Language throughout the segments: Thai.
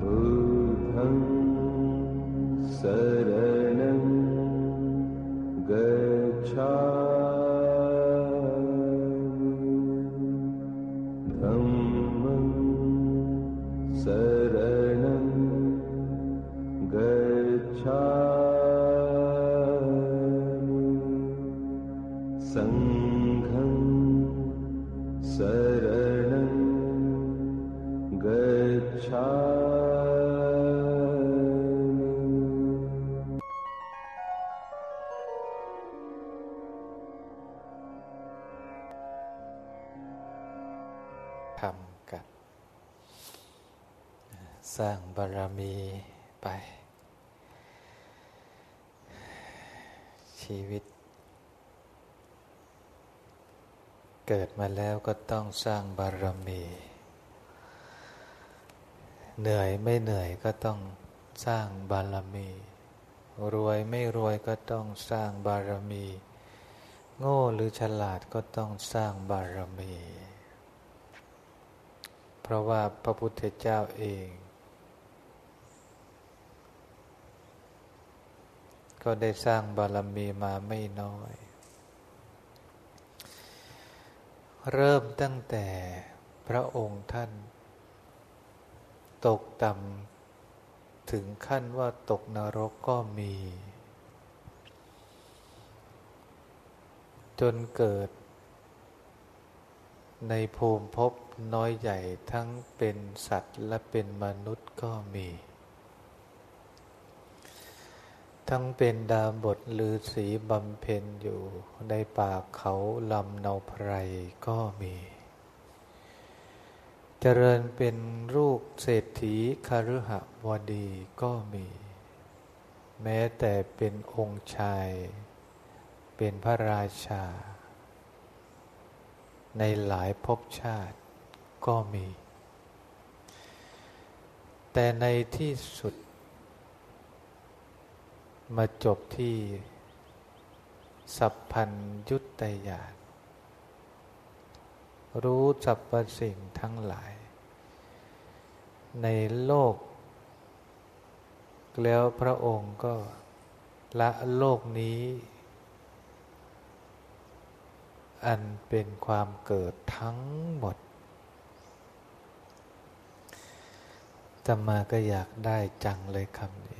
बुधं सर สร้างบารมี เหนื่อยไม่เหนื่อยก็ต้องสร้างบารมี รวยไม่รวยก็ต้องสร้างบารมี โง่หรือฉลาดก็ต้องสร้างบารมี เพราะว่าพระพุทธเจ้าเอง ก็ได้สร้างบารมีมาไม่น้อย เริ่มตั้งแต่พระองค์ท่าน ตกต่ำถึงขั้นว่าตกนรกก็มี จนเกิด ในภูมิภพน้อยใหญ่ทั้งเป็นสัตว์และเป็นมนุษย์ก็มี ทั้งเป็นดาบทหรือสีบำเพ็ญอยู่ในป่าเขาลำเนาไพรก็มี เจริญเป็นลูกเศรษฐีคารุหวดีก็มี แม้แต่เป็นองค์ชาย เป็นพระราชา ในหลายภพชาติก็มี แต่ในที่สุด มาจบที่ สัพพัญยุตตยานรู้สรรพสิ่งทั้งหลาย ในโลก แล้วพระองค์ก็ละโลกนี้ อันเป็นความเกิดทั้งหมดตมาก็อยากได้จังเลยคำนี้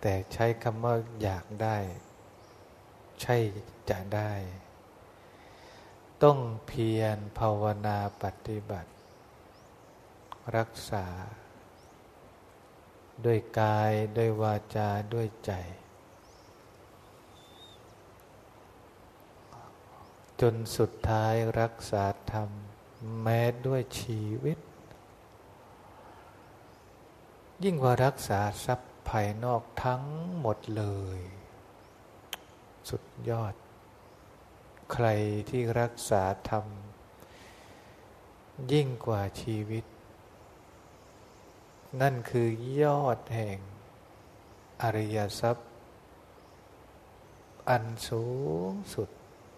แต่ใช้คำว่าอยากได้ ใช่จะได้ ต้องเพียรภาวนาปฏิบัติ รักษา ด้วยกายด้วยวาจาด้วยใจ จนสุดท้ายรักษาธรรม แม้ด้วยชีวิต ยิ่งกว่ารักษาทรัพย์ ภายนอกทั้งหมดเลย สุดยอด ใครที่รักษาธรรม ยิ่งกว่าชีวิต นั่นคือยอดแห่ง อริยทรัพย์ อันสูงสุด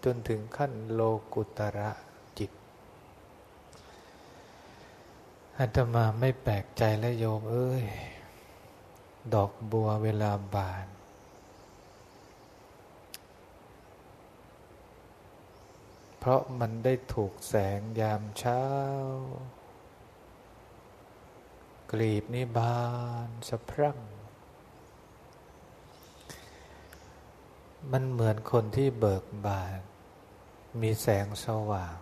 จนถึงขั้นโลกุตระจิตอาตมาไม่แปลกใจและโยมเอ้ย ดอกบัวเวลาบาน เพราะมันได้ถูกแสงยามเช้า กลีบนิบานสะพรั่ง มันเหมือนคนที่เบิกบาน มีแสงสว่าง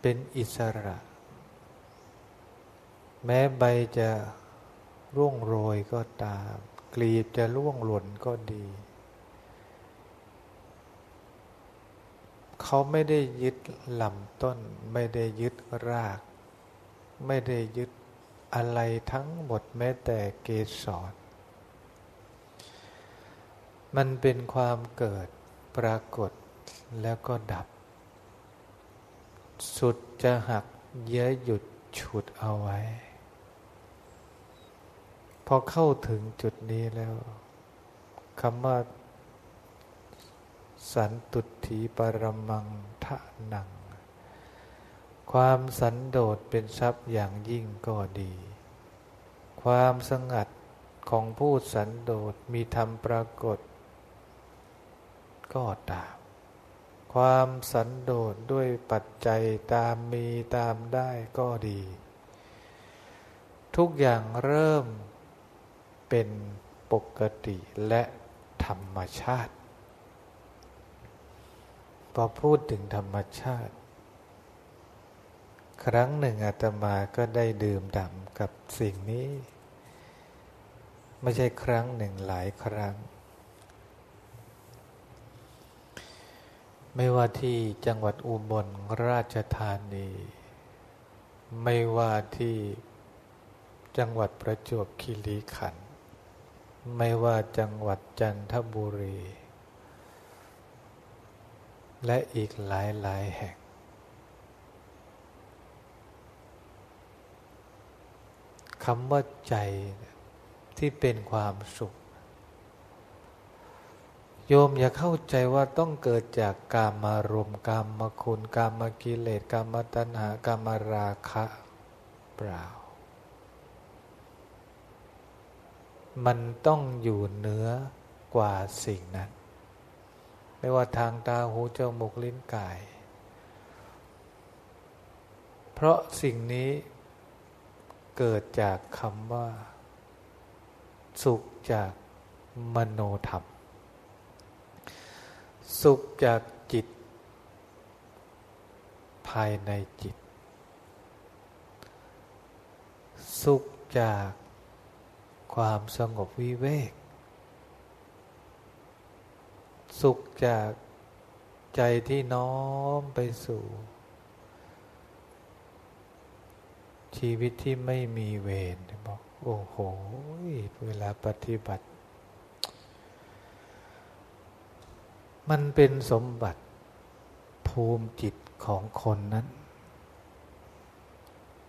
เป็นอิสระ แม้ใบจะ ร่วงโรยก็ตาม กลีบจะร่วงหล่นก็ดี เขาไม่ได้ยึดลำต้น ไม่ได้ยึดราก ไม่ได้ยึดอะไรทั้งหมดแม้แต่เกสรมันเป็นความเกิดปรากฏแล้วก็ดับ สุดจะหักเย้ยหยุดฉุดเอาไว้ อเข้าถึงจุดนี้แล้วคำว่าสันตุถีปรมังทะนัง ความสันโดษเป็นทรัพย์อย่างยิ่งก็ดี ความสงัดของผู้สันโดษมีธรรมปรากฏ ก็ตาม ความสันโดษด้วยปัจจัยตามมีตามได้ก็ดี ทุกอย่างเริ่ม เป็นปกติและธรรมชาติ พอพูดถึงธรรมชาติ ครั้งหนึ่งอาตมาก็ได้ดื่มด่ำกับสิ่งนี้ ไม่ใช่ครั้งหนึ่งหลายครั้ง ไม่ว่าที่จังหวัดอุบลราชธานี ไม่ว่าที่จังหวัดประจวบคีรีขันธ์ ไม่ว่าจังหวัดจันทบุรี และอีกหลายหลายแห่ง คำว่าใจที่เป็นความสุข โยมอย่าเข้าใจว่าต้องเกิดจากกามารมกามมาคุณกามกิเลสกามตัณหากามราคะเปล่า มันต้องอยู่เหนือกว่าสิ่งนั้น ไม่ว่าทางตาหูจมูกลิ้นกาย เพราะสิ่งนี้เกิดจากคำว่า สุขจากมโนธรรม สุขจากจิต ภายในจิต สุขจาก ความสงบวิเวก สุขจากใจที่น้อมไปสู่ ชีวิตที่ไม่มีเวรบอก โอ้โห เวลาปฏิบัติ มันเป็นสมบัติภูมิจิตของคนนั้น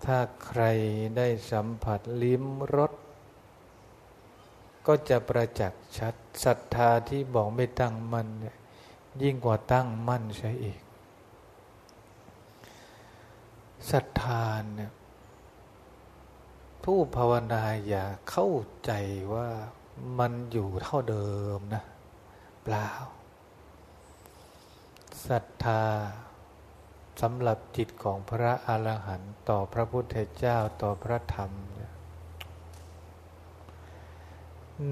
ถ้าใครได้สัมผัสลิ้มรส ก็จะประจักษ์ชัดศรัทธาที่บอกไม่ตั้งมั่นยยิ่งกว่าตั้งมั่นใช่อีกศรัทธาเนี่ยผู้ภาวนาอย่าเข้าใจว่ามันอยู่เท่าเดิมนะเปล่าศรัทธาสำหรับจิตของพระอรหันต์ต่อพระพุทธเจ้าต่อพระธรรม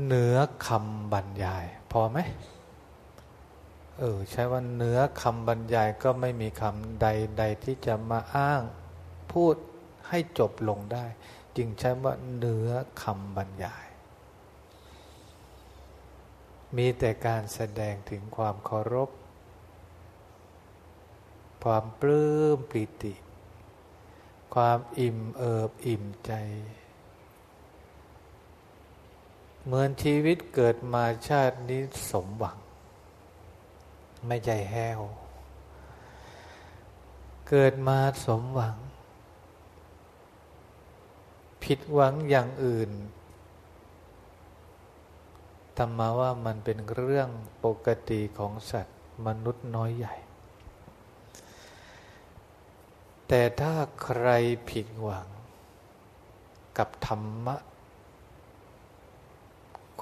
เหนือคำบรรยาย พอไหมเออใช้ว่าเหนือคำบรรยายก็ไม่มีคำใดๆที่จะมาอ้างพูดให้จบลงได้ จึงใช้ว่าเหนือคำบรรยาย มีแต่การแสดงถึงความเคารพ ความปลื้มปิติ ความอิ่มเอิบอิ่มใจ เหมือนชีวิตเกิดมาชาตินี้สมหวัง ไม่ใจแห้ว เกิดมาสมหวัง ผิดหวังอย่างอื่นธรรมาว่ามันเป็นเรื่องปกติของสัตว์มนุษย์น้อยใหญ่ แต่ถ้าใครผิดหวัง กับธรรมะ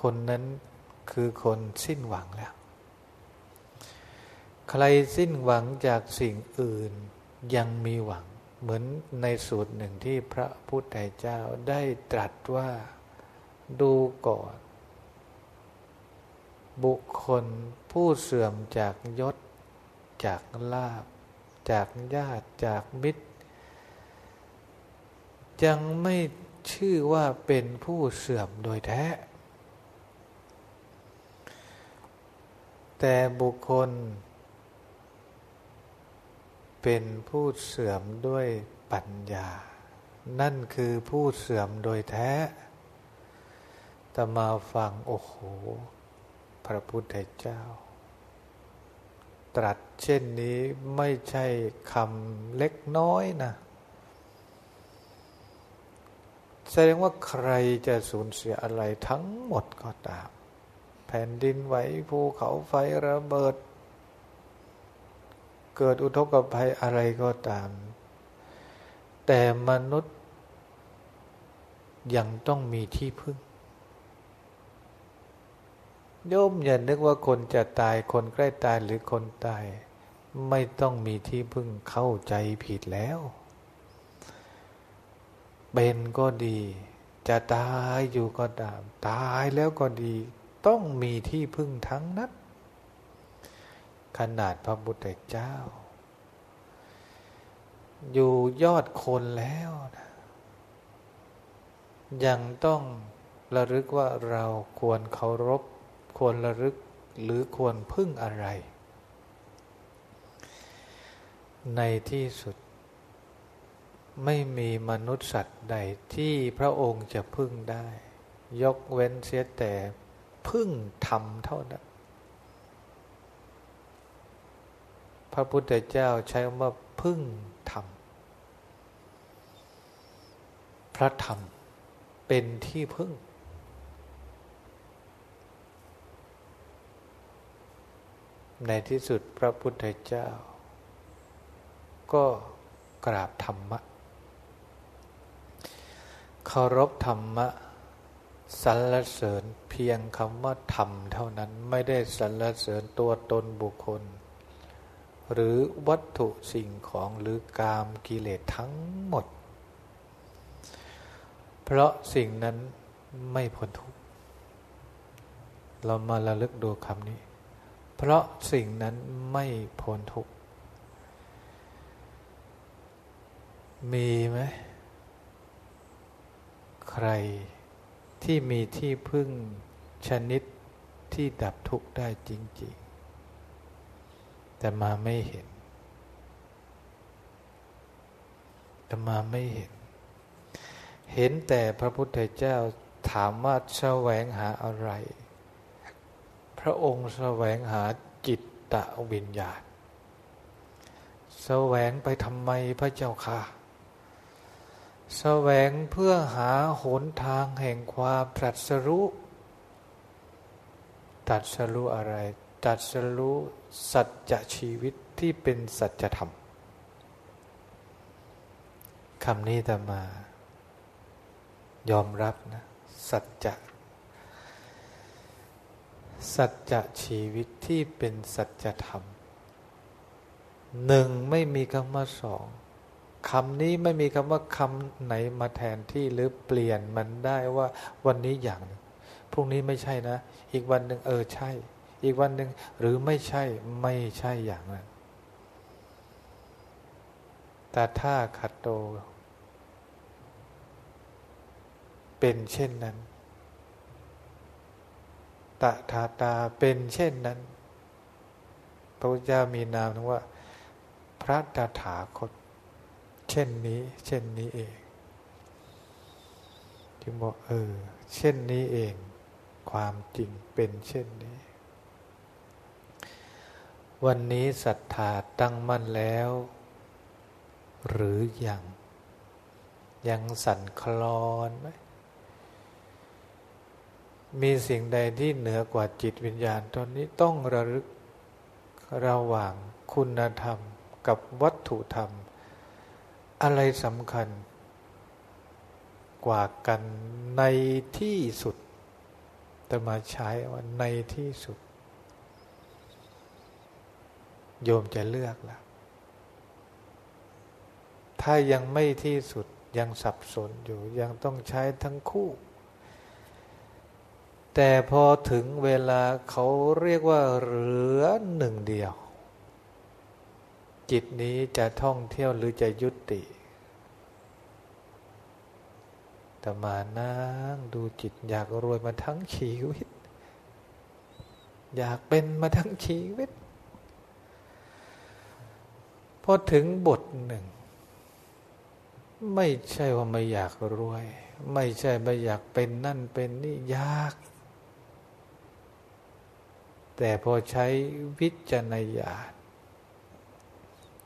คนนั้นคือคนสิ้นหวังแล้ว ใครสิ้นหวังจากสิ่งอื่นยังมีหวัง เหมือนในสูตรหนึ่งที่พระพุทธเจ้าได้ตรัสว่าดูก่อน บุคคลผู้เสื่อมจากยศ จากลาบ จากญาติจากมิตร ยังไม่ชื่อว่าเป็นผู้เสื่อมโดยแท้ แต่บุคคล เป็นผู้เสื่อมด้วยปัญญา นั่นคือผู้เสื่อมโดยแท้แต่มาฟังโอ้โห พระพุทธเจ้า ตรัสเช่นนี้ไม่ใช่คำเล็กน้อยนะ แสดงว่าใครจะสูญเสียอะไรทั้งหมดก็ตาม แผ่นดินไหวภูเขาไฟระเบิด เกิดอุทกภัยอะไรก็ตาม แต่มนุษย์ ยังต้องมีที่พึ่ง โยมอย่านึกว่าคนจะตายคนใกล้ตายหรือคนตาย ไม่ต้องมีที่พึ่งเข้าใจผิดแล้ว เป็นก็ดีจะตายอยู่ก็ตาม ตายแล้วก็ดี ต้องมีที่พึ่งทั้งนั้น ขนาดพระพุทธเจ้า อยู่ยอดคนแล้วนะยังต้องระลึกว่าเราควรเคารพ ควรระลึกหรือควรพึ่งอะไร ในที่สุด ไม่มีมนุษย์สัตว์ใดที่พระองค์จะพึ่งได้ ยกเว้นเสียแต่ พึ่งธรรมเท่านั้น พระพุทธเจ้าใช้คำว่าพึ่งธรรม พระธรรมเป็นที่พึ่ง ในที่สุดพระพุทธเจ้า ก็กราบธรรมะ เคารพธรรมะ สรรเสริญเพียงคำว่าธรรมเท่านั้นไม่ได้สรรเสริญตัวตนบุคคล หรือวัตถุสิ่งของหรือกามกิเลสทั้งหมด เพราะสิ่งนั้นไม่พ้นทุกข์เรามาระลึกดูคำนี้ เพราะสิ่งนั้นไม่พ้นทุกข์มีไหมใคร ที่มีที่พึ่งชนิดที่ดับทุกข์ได้จริง ๆ แต่มาไม่เห็น แต่มาไม่เห็น เห็นแต่พระพุทธเจ้าถามว่าแสวงหาอะไร พระองค์แสวงหาจิตตะวิญญาณ แสวงไปทำไมพระเจ้าค่ะ แสวงเพื่อหาหนทางแห่งความตรัสรู้ตรัสรู้อะไรตรัสรู้สัจชีวิตที่เป็นสัจธรรมคำนี้แต่มายอมรับนะสัจจะสัจชีวิตที่เป็นสัจธรรมหนึ่งไม่มีคำว่าสอง คำนี้ไม่มีคำว่าคำไหนมาแทนที่หรือเปลี่ยนมันได้ว่าวันนี้อย่างหนึ่งพรุ่งนี้ไม่ใช่นะ อีกวันหนึ่งเออใช่ อีกวันหนึ่งหรือไม่ใช่ไม่ใช่อย่างนั้นแต่ถ้าขัดโต เป็นเช่นนั้นตถาตาเป็นเช่นนั้น พระพุทธเจ้ามีนามว่า พระตถาคต เช่นนี้ เช่นนี้เองจึงบอกเออ เช่นนี้เอง ความจริงเป็นเช่นนี้ วันนี้ศรัทธาตั้งมั่นแล้ว หรืออยังยังสั่นคลอนไหมมีสิ่งใดที่เหนือกว่าจิตวิญญาณตอนนี้ต้องระลึกระหว่างคุณธรรมกับวัตถุธรรม อะไรสำคัญ กว่ากันในที่สุด แต่มาใช้ว่าในที่สุด โยมจะเลือกแล้วถ้ายังไม่ที่สุดยังสับสนอยู่ยังต้องใช้ทั้งคู่ แต่พอถึงเวลาเขาเรียกว่าเหลือหนึ่งเดียว จิตนี้จะท่องเที่ยวหรือจะยุติแต่มานั่งดูจิตอยากรวยมาทั้งชีวิต อยากเป็นมาทั้งชีวิต พอถึงบทหนึ่ง ไม่ใช่ว่าไม่อยากรวย ไม่ใช่ไม่อยากเป็นนั่นเป็นนี่ยาก แต่พอใช้วิจารณญาณ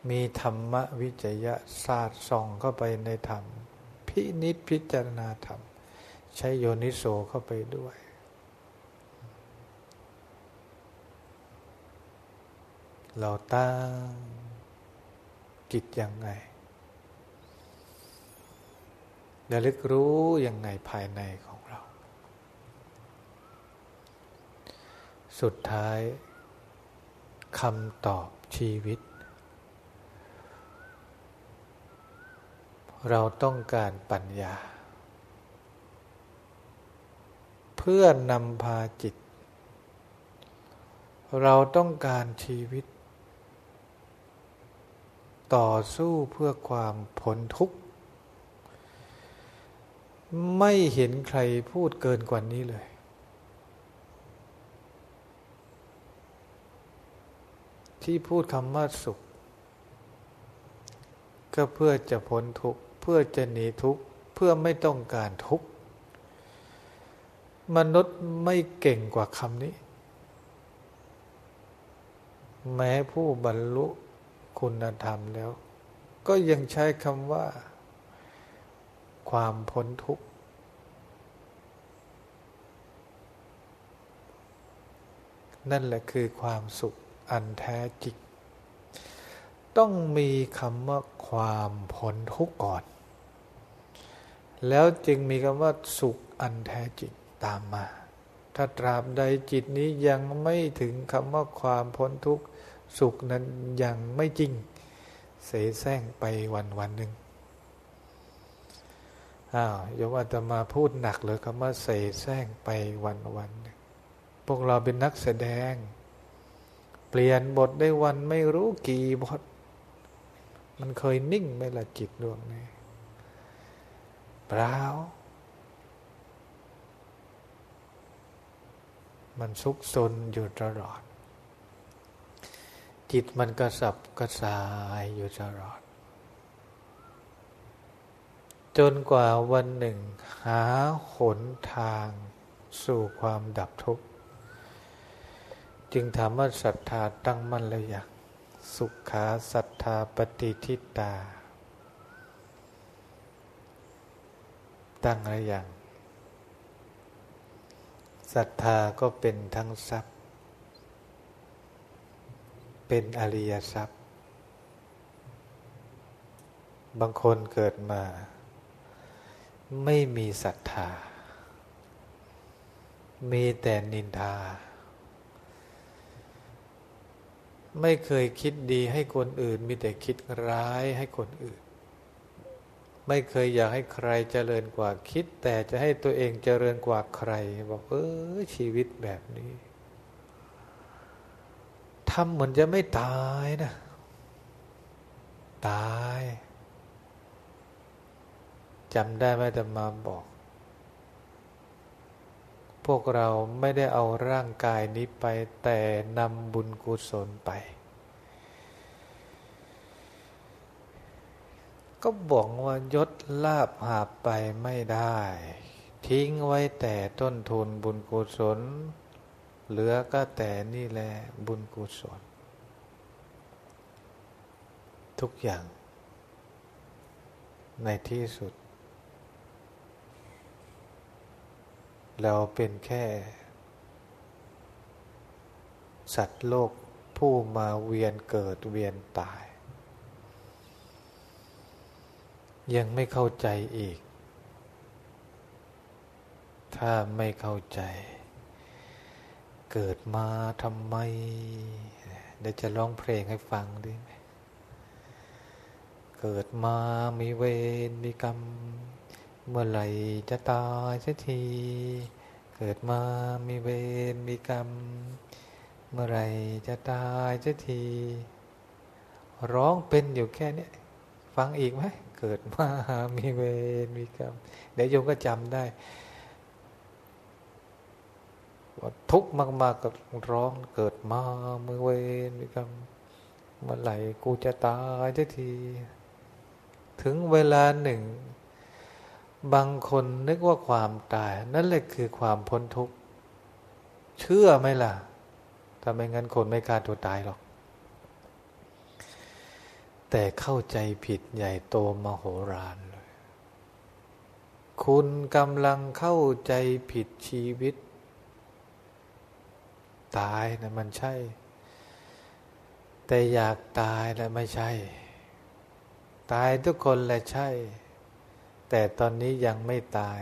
มีธรรมวิจยะศาสตร์ส่องเข้าไปในธรรม พินิจพิจารณาธรรม ใช้โยนิโสเข้าไปด้วย เราตั้งกิจยังไงระลึกรู้ยังไงภายในของเรา สุดท้ายคำตอบชีวิต เราต้องการปัญญา เพื่อนำพาจิต เราต้องการชีวิต ต่อสู้เพื่อความพ้นทุกข์ ไม่เห็นใครพูดเกินกว่านี้เลย ที่พูดคำว่าสุขก็เพื่อจะพ้นทุกข์ เพื่อจะหนีทุกข์เพื่อไม่ต้องการทุกข์มนุษย์ไม่เก่งกว่าคำนี้ แม้ผู้บรรลุคุณธรรมแล้ว ก็ยังใช้คำว่า ความพ้นทุกข์นั่นแหละคือความสุขอันแท้จริง ต้องมีคำว่าความพ้นทุกข์ก่อน แล้วจึงมีคำว่าสุขอันแท้จริงตามมา ถ้าตราบใดจิตนี้ยังไม่ถึงคำว่าความพ้นทุกข์สุขนั้นยังไม่จริง เสแสร้งไปวันวันหนึ่งอ้าวยมอาตมาพูดหนักเลยคำว่าเสแสร้งไปวันวันหนึ่งพวกเราเป็นนักแสดง เปลี่ยนบทได้วันไม่รู้กี่บท มันเคยนิ่งไหมละจิตดวงนี้เปล่ามันซุกซนอยู่ตลอด จิตมันกระสับกระส่ายอยู่ตลอด จนกว่าวันหนึ่ง หาหนทางสู่ความดับทุกข์ จึงถามว่าศรัทธาตั้งมั่นแล้วอย่าง สุขาศรัทธาปฏิทิตา ตั้งแล้วอย่างศรัทธาก็เป็นทั้งทรัพย์ เป็นอริยทรัพย์ บางคนเกิดมา ไม่มีศรัทธา มีแต่นินทา ไม่เคยคิดดีให้คนอื่น มีแต่คิดร้ายให้คนอื่น ไม่เคยอยากให้ใครเจริญกว่าคิด แต่จะให้ตัวเองเจริญกว่าใคร บอกเออชีวิตแบบนี้ทำเหมือนจะไม่ตายนะ ตายจำได้ไหมจะมาบอก กเราไม่ได้เอาร่างกายนี้ไป แต่นำบุญกุศลไป ก็บอกว่ายศลาบหาไปไม่ได้ ทิ้งไว้แต่ต้นทุนบุญกุศล เหลือก็แต่นี่แหละบุญกุศล ทุกอย่าง ในที่สุด เราเป็นแค่ สัตว์โลกผู้มาเวียนเกิดเวียนตาย ยังไม่เข้าใจอีก ถ้าไม่เข้าใจ เกิดมาทำไม เดี๋ยวจะร้องเพลงให้ฟังดิเกิดมามีเวรมีกรรม เมื่อไหร่จะตายสักที เกิดมามีเวรมีกรรม เมื่อไหร่จะตายสักที ร้องเป็นอยู่แค่นี้ฟังอีกไหมเกิดมามีเวรมีกรรม เดี๋ยวโยมก็จำได้ว่าทุกข์มากๆก็ร้องเกิดมามีเวรมีกรรมเมื่อไหร่กูจะตายสักที ถึงเวลาหนึ่ง บางคนนึกว่าความตาย นั่นแหละคือความพ้นทุกข์ เชื่อไหมล่ะถ้าไม่งั้นคนไม่กล้าตัวตายหรอก แต่เข้าใจผิดใหญ่โตมโหฬารเลย คุณกำลังเข้าใจผิดชีวิต ตายนะมันใช่ แต่อยากตายนะไม่ใช่ ตายทุกคนแหละใช่ แต่ตอนนี้ยังไม่ตาย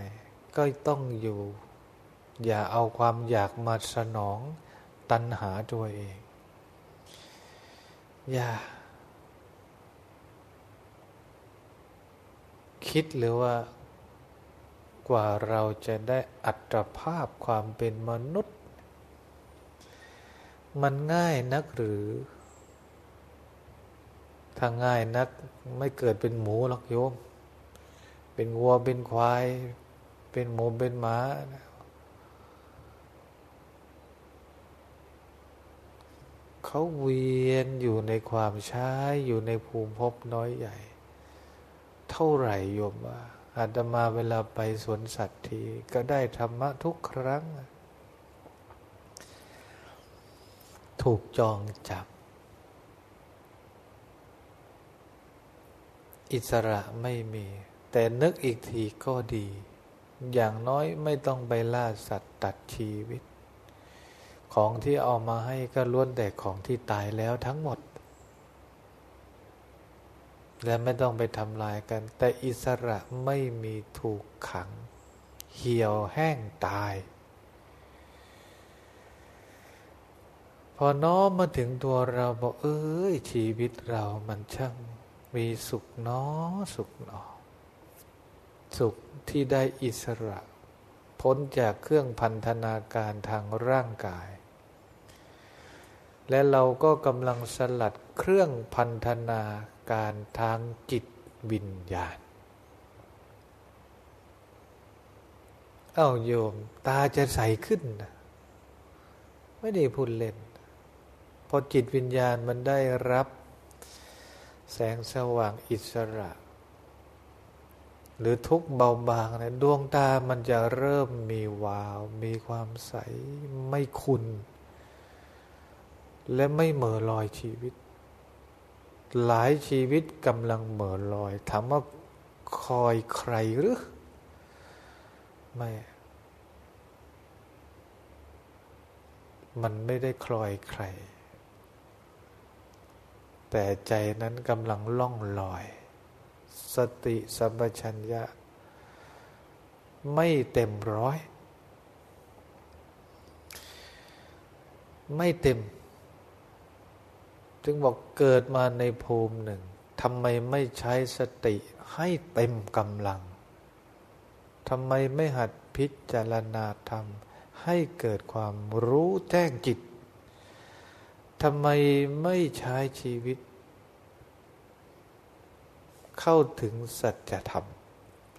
ก็ต้องอยู่ อย่าเอาความอยากมาสนองตัณหาตัวเอง อย่า คิดหรือว่ากว่าเราจะได้อัตภาพความเป็นมนุษย์ มันง่ายนักหรือ ถ้าง่ายนักไม่เกิดเป็นหมูหรอกโยม เป็นวัวเป็นควาย เป็นหมูเป็นหมาเขาเวียนอยู่ในความช้าอยู่ในภูมิภพน้อยใหญ่ เท่าไหร่โยมว่าอาตมาเวลาไปสวนสัตว์ที ก็ได้ธรรมะทุกครั้ง ถูกจองจับ อิสระไม่มี แต่นึกอีกทีก็ดี อย่างน้อยไม่ต้องไปล่าสัตว์ตัดชีวิต ของที่เอามาให้ก็ล้วนแต่ของที่ตายแล้วทั้งหมด และไม่ต้องไปทำลายกัน แต่อิสระไม่มีถูกขัง เหี่ยวแห้งตาย พอน้อมมาถึงตัวเราบอกเอ้ยชีวิตเรามันช่างมีสุขน้อสุขหนอ สุขที่ได้อิสระ พ้นจากเครื่องพันธนาการทางร่างกาย และเราก็กำลังสลัดเครื่องพันธนาการทางจิตวิญญาณ เอ้าโยม ตาจะใสขึ้นนะไม่ได้พูดเล่น พอจิตวิญญาณมันได้รับ แสงสว่างอิสระ หรือทุกเบาบางเนะดวงตามันจะเริ่มมีวาว มีความใสไม่คุณ และไม่เหม่อลอยชีวิต หลายชีวิตกำลังเหม่อลอยถามว่าคอยใครหรือ ไม่ มันไม่ได้คลอยใคร แต่ใจนั้นกำลังล่องลอย สติสัมปชัญญะ ไม่เต็มร้อย ไม่เต็ม จึงบอกเกิดมาในภูมิหนึ่งทำไมไม่ใช้สติให้เต็มกำลังทำไมไม่หัดพิจารณาธรรม ให้เกิดความรู้แจ้งจิตทำไมไม่ใช้ชีวิต เข้าถึงสัจธรรม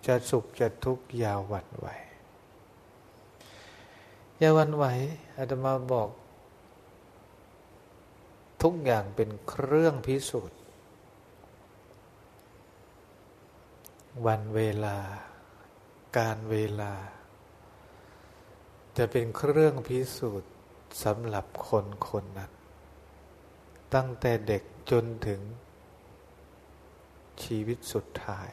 จะสุขจะทุกข์ยาววันไหวยาวันไหวอาตมาบอก ทุกอย่างเป็นเครื่องพิสูจน์ วันเวลา การเวลา จะเป็นเครื่องพิสูจน์สำหรับคนคนนั้น ตั้งแต่เด็กจนถึง ชีวิตสุดท้าย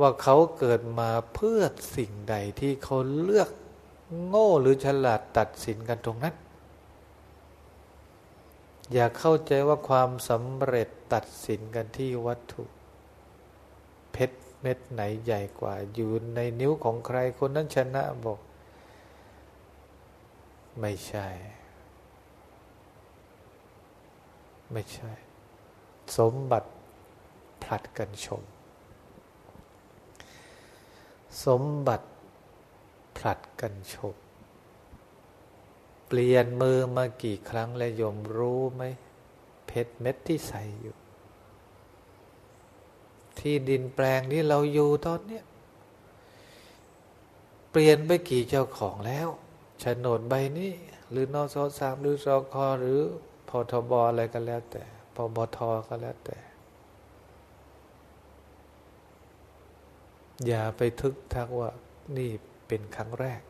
ว่าเขาเกิดมาเพื่อสิ่งใดที่เขาเลือกโง่หรือฉลาดตัดสินกันตรงนั้น อย่าเข้าใจว่าความสำเร็จตัดสินกันที่วัตถุ เพชรเม็ดไหนใหญ่กว่า อยู่ในนิ้วของใครคนนั้นชนะบอก ไม่ใช่ ไม่ใช่ สมบัติ ผลัดกันชม สมบัติผลัดกันชม เปลี่ยนมือมากี่ครั้งและยมรู้ไหม เพชรเม็ดที่ใส่อยู่ ที่ดินแปลงที่เราอยู่ตอนนี้เปลี่ยนไปกี่เจ้าของแล้วโฉนดใบนี้ หรือนอสสามหรือสคอหรือพอทบอะไรก็แล้วแต่พบทก็แล้วแต่ อย่าไปทึกทักว่านี่เป็นครั้งแรก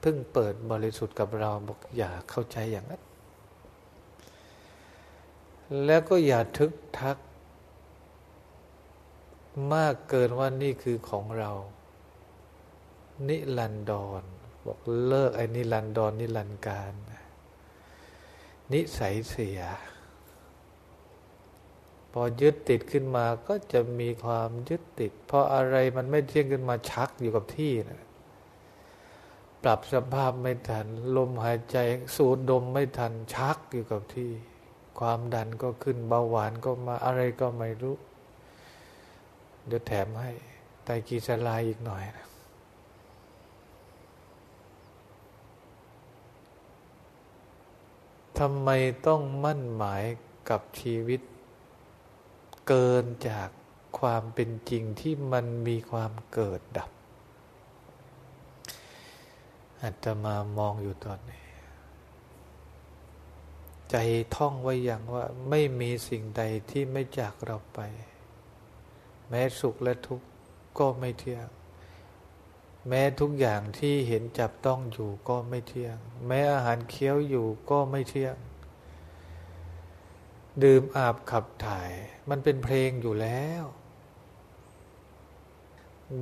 เพิ่งเปิดบริสุทธิ์กับเราบอกอย่าเข้าใจอย่างนั้น แล้วก็อย่าทึกทัก มากเกินว่านี่คือของเรา นิลันดอนบอกเลิกไอ้นิลันดอนนิลันการ นิสัยเสีย พอยึดติดขึ้นมาก็จะมีความยึดติด เพราะอะไรมันไม่เที่ยงขึ้นมาชักอยู่กับที่นะปรับสภาพไม่ทัน ลมหายใจสูดดมไม่ทันชักอยู่กับที่ ความดันก็ขึ้นเบาหวานก็มาอะไรก็ไม่รู้ เดี๋ยวแถมให้ไตกีสลายอีกหน่อยนะทำไมต้องมั่นหมายกับชีวิต เกินจากความเป็นจริงที่มันมีความเกิดดับอาตมามองอยู่ตอนนี้ ใจท่องไว้อย่างว่าไม่มีสิ่งใดที่ไม่จากเราไป แม้สุขและทุกข์ก็ไม่เที่ยง แม้ทุกอย่างที่เห็นจับต้องอยู่ก็ไม่เที่ยง แม้อาหารเคี้ยวอยู่ก็ไม่เที่ยง ดื่มอาบขับถ่าย มันเป็นเพลงอยู่แล้ว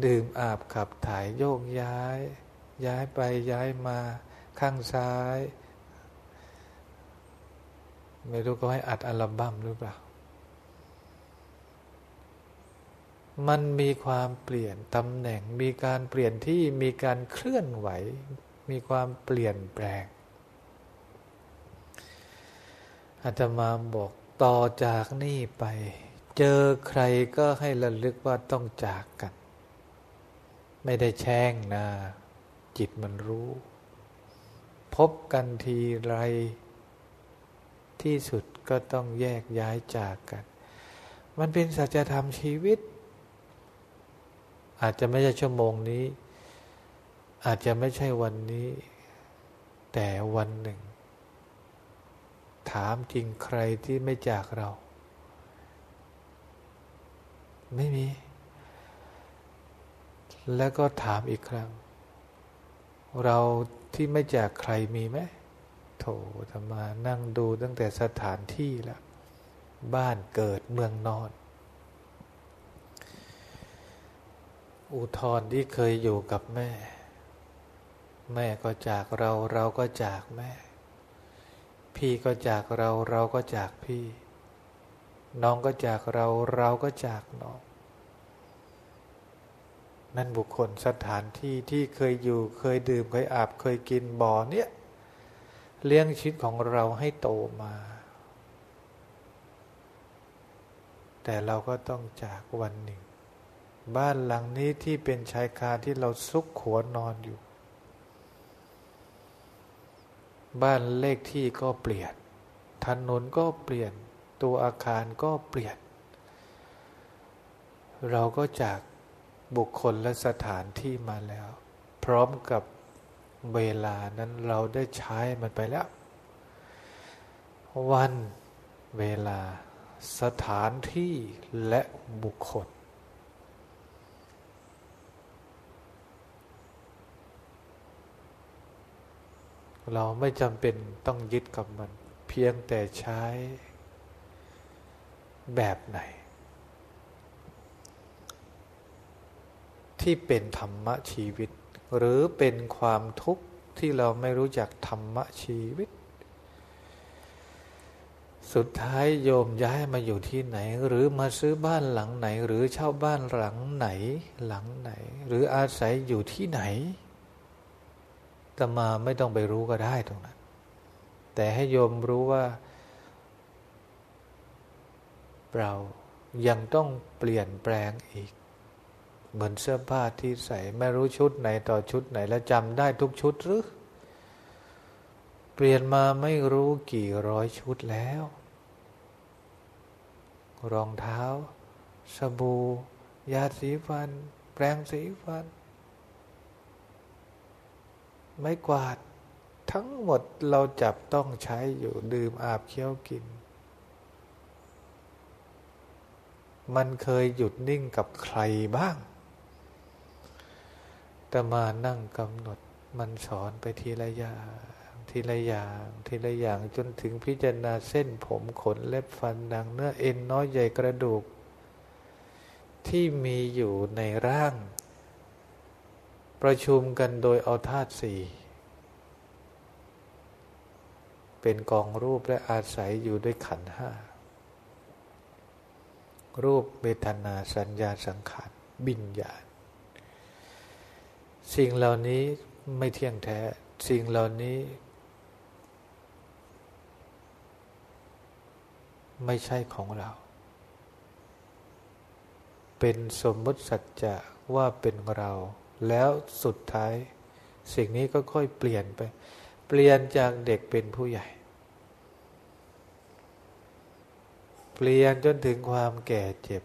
ดื่มอาบขับถ่ายโยกย้าย ย้ายไปย้ายมาข้างซ้าย ไม่รู้ก็ให้อัดอัลบั้มหรือเปล่า มันมีความเปลี่ยนตำแหน่ง มีการเปลี่ยนที่มีการเคลื่อนไหว มีความเปลี่ยนแปลงอาตมาบอก ต่อจากนี่ไป เจอใครก็ให้ระลึกว่าต้องจากกัน ไม่ได้แช่งนะ จิตมันรู้ พบกันทีไร ที่สุดก็ต้องแยกย้ายจากกัน มันเป็นสัจธรรมชีวิต อาจจะไม่ใช่ชั่วโมงนี้ อาจจะไม่ใช่วันนี้ แต่วันหนึ่ง ถามจริงใครที่ไม่จากเรา ไม่มี แล้วก็ถามอีกครั้ง เราที่ไม่จากใครมีไหมโถธรรมานั่งดูตั้งแต่สถานที่แล้วบ้านเกิดเมืองนอน อุทธรที่เคยอยู่กับแม่ แม่ก็จากเราเราก็จากแม่ พี่ก็จากเราเราก็จากพี่ น้องก็จากเราเราก็จากน้อง นั่นบุคคลสถานที่ที่เคยอยู่เคยดื่มเคยอาบเคยกินบ่อเนี่ย เลี้ยงชีวิตของเราให้โตมา แต่เราก็ต้องจากวันหนึ่ง บ้านหลังนี้ที่เป็นชายคาที่เราซุกขัวนอนอยู่ บ้านเลขที่ก็เปลี่ยน ถนนก็เปลี่ยน ตัวอาคารก็เปลี่ยน เราก็จากบุคคลและสถานที่มาแล้ว พร้อมกับเวลานั้นเราได้ใช้มันไปแล้ว วันเวลาสถานที่และบุคคล เราไม่จำเป็นต้องยึดกับมัน เพียงแต่ใช้แบบไหน ที่เป็นธรรมะชีวิต หรือเป็นความทุกข์ที่เราไม่รู้จักธรรมะชีวิต สุดท้ายโยมย้ายมาอยู่ที่ไหน หรือมาซื้อบ้านหลังไหน หรือเช่าบ้านหลังไหนหลังไหน หรืออาศัยอยู่ที่ไหน ตมาไม่ต้องไปรู้ก็ได้ตรงนั้น แต่ให้โยมรู้ว่า เรายังต้องเปลี่ยนแปลงอีก เหมือนเสื้อผ้าที่ใส่ไม่รู้ชุดไหนต่อชุดไหน แล้วจำได้ทุกชุดหรือ เปลี่ยนมาไม่รู้กี่ร้อยชุดแล้ว รองเท้าสบู่ยาสีฟัน แปรงสีฟัน ไม่กวาด ทั้งหมดเราจับต้องใช้อยู่ดื่มอาบเคี้ยวกิน มันเคยหยุดนิ่งกับใครบ้าง แต่มานั่งกำหนดมันสอนไปทีละอย่างทีละอย่างทีละอย่างจนถึงพิจารณาเส้นผมขนเล็บฟันดังเนื้อเอ็นน้อยใหญ่กระดูก ที่มีอยู่ในร่าง ประชุมกันโดยเอาธาตุสี่เป็นกองรูปและอาศัยอยู่ด้วยขันห้า รูปเวทนาสัญญาสังขารบิญญาณ สิ่งเหล่านี้ไม่เที่ยงแท้ สิ่งเหล่านี้ ไม่ใช่ของเรา เป็นสมมติสัจจะว่าเป็นเรา แล้วสุดท้าย สิ่งนี้ก็ค่อยเปลี่ยนไป เปลี่ยนจากเด็กเป็นผู้ใหญ่ เปลี่ยนจนถึงความแก่เจ็บ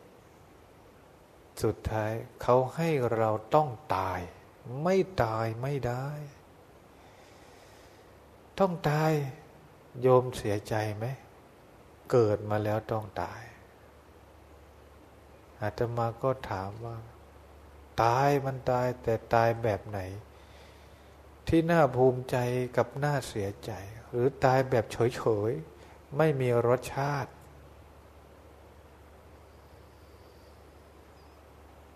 สุดท้ายเขาให้เราต้องตาย ไม่ตายไม่ได้ ต้องตายโยมเสียใจไหม เกิดมาแล้วต้องตายอาตมาก็ถามว่า ตายมันตายแต่ตายแบบไหน ที่น่าภูมิใจกับน่าเสียใจ หรือตายแบบเฉยๆ ไม่มีรสชาติ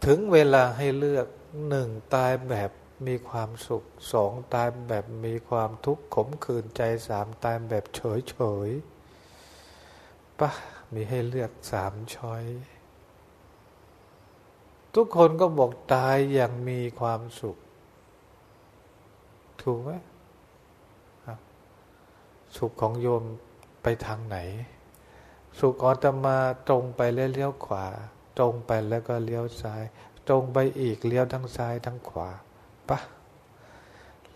ถึงเวลาให้เลือกหนึ่งตายแบบมีความสุขสองตายแบบมีความทุกข์ขมขื่นใจสามตายแบบเฉยๆปะมีให้เลือกสามช้อย ทุกคนก็บอกตายอย่างมีความสุข ถูกไหมสุขของโยมไปทางไหน สุขอตมาตรงไปแล้วเลี้ยวขวา ตรงไปแล้วก็เลี้ยวซ้าย ตรงไปอีกเลี้ยวทั้งซ้ายทั้งขวาปะ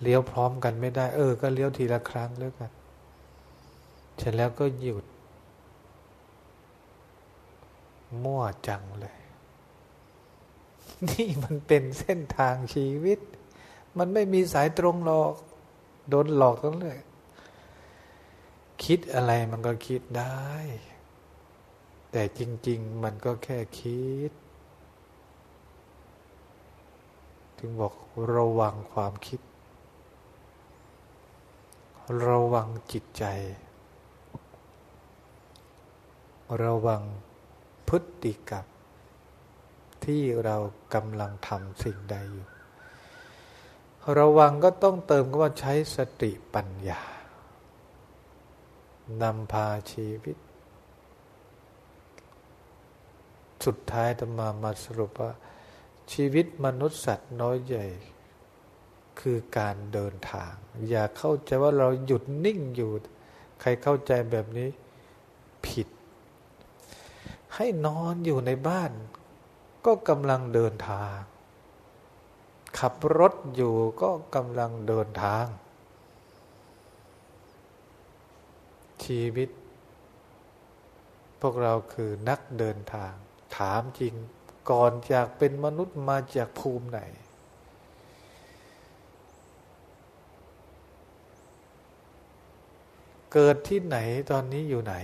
เลี้ยวพร้อมกันไม่ได้ เออ ก็เลี้ยวทีละครั้งแล้วกันเสร็จแล้วก็หยุด มั่วจังเลย นี่มันเป็นเส้นทางชีวิต มันไม่มีสายตรงหรอก โดนหลอกทั้งเลย คิดอะไรมันก็คิดได้ แต่จริง ๆ มันก็แค่คิด ถึงบอกระวังความคิด ระวังจิตใจ ระวังพฤติกรรม ที่เรากำลังทำสิ่งใดอยู่ ระวังก็ต้องเติมก็ว่าใช้สติปัญญานำพาชีวิต สุดท้ายจะมามาสรุปว่า ชีวิตมนุษย์สัตว์น้อยใหญ่ คือการเดินทาง อย่าเข้าใจว่าเราหยุดนิ่งอยู่ ใครเข้าใจแบบนี้ผิด ให้นอนอยู่ในบ้าน ก็กำลังเดินทาง ขับรถอยู่ก็กำลังเดินทาง ชีวิต พวกเราคือนักเดินทาง ถามจริงก่อนจากเป็นมนุษย์มาจากภูมิไหน เกิดที่ไหนตอนนี้อยู่ไหน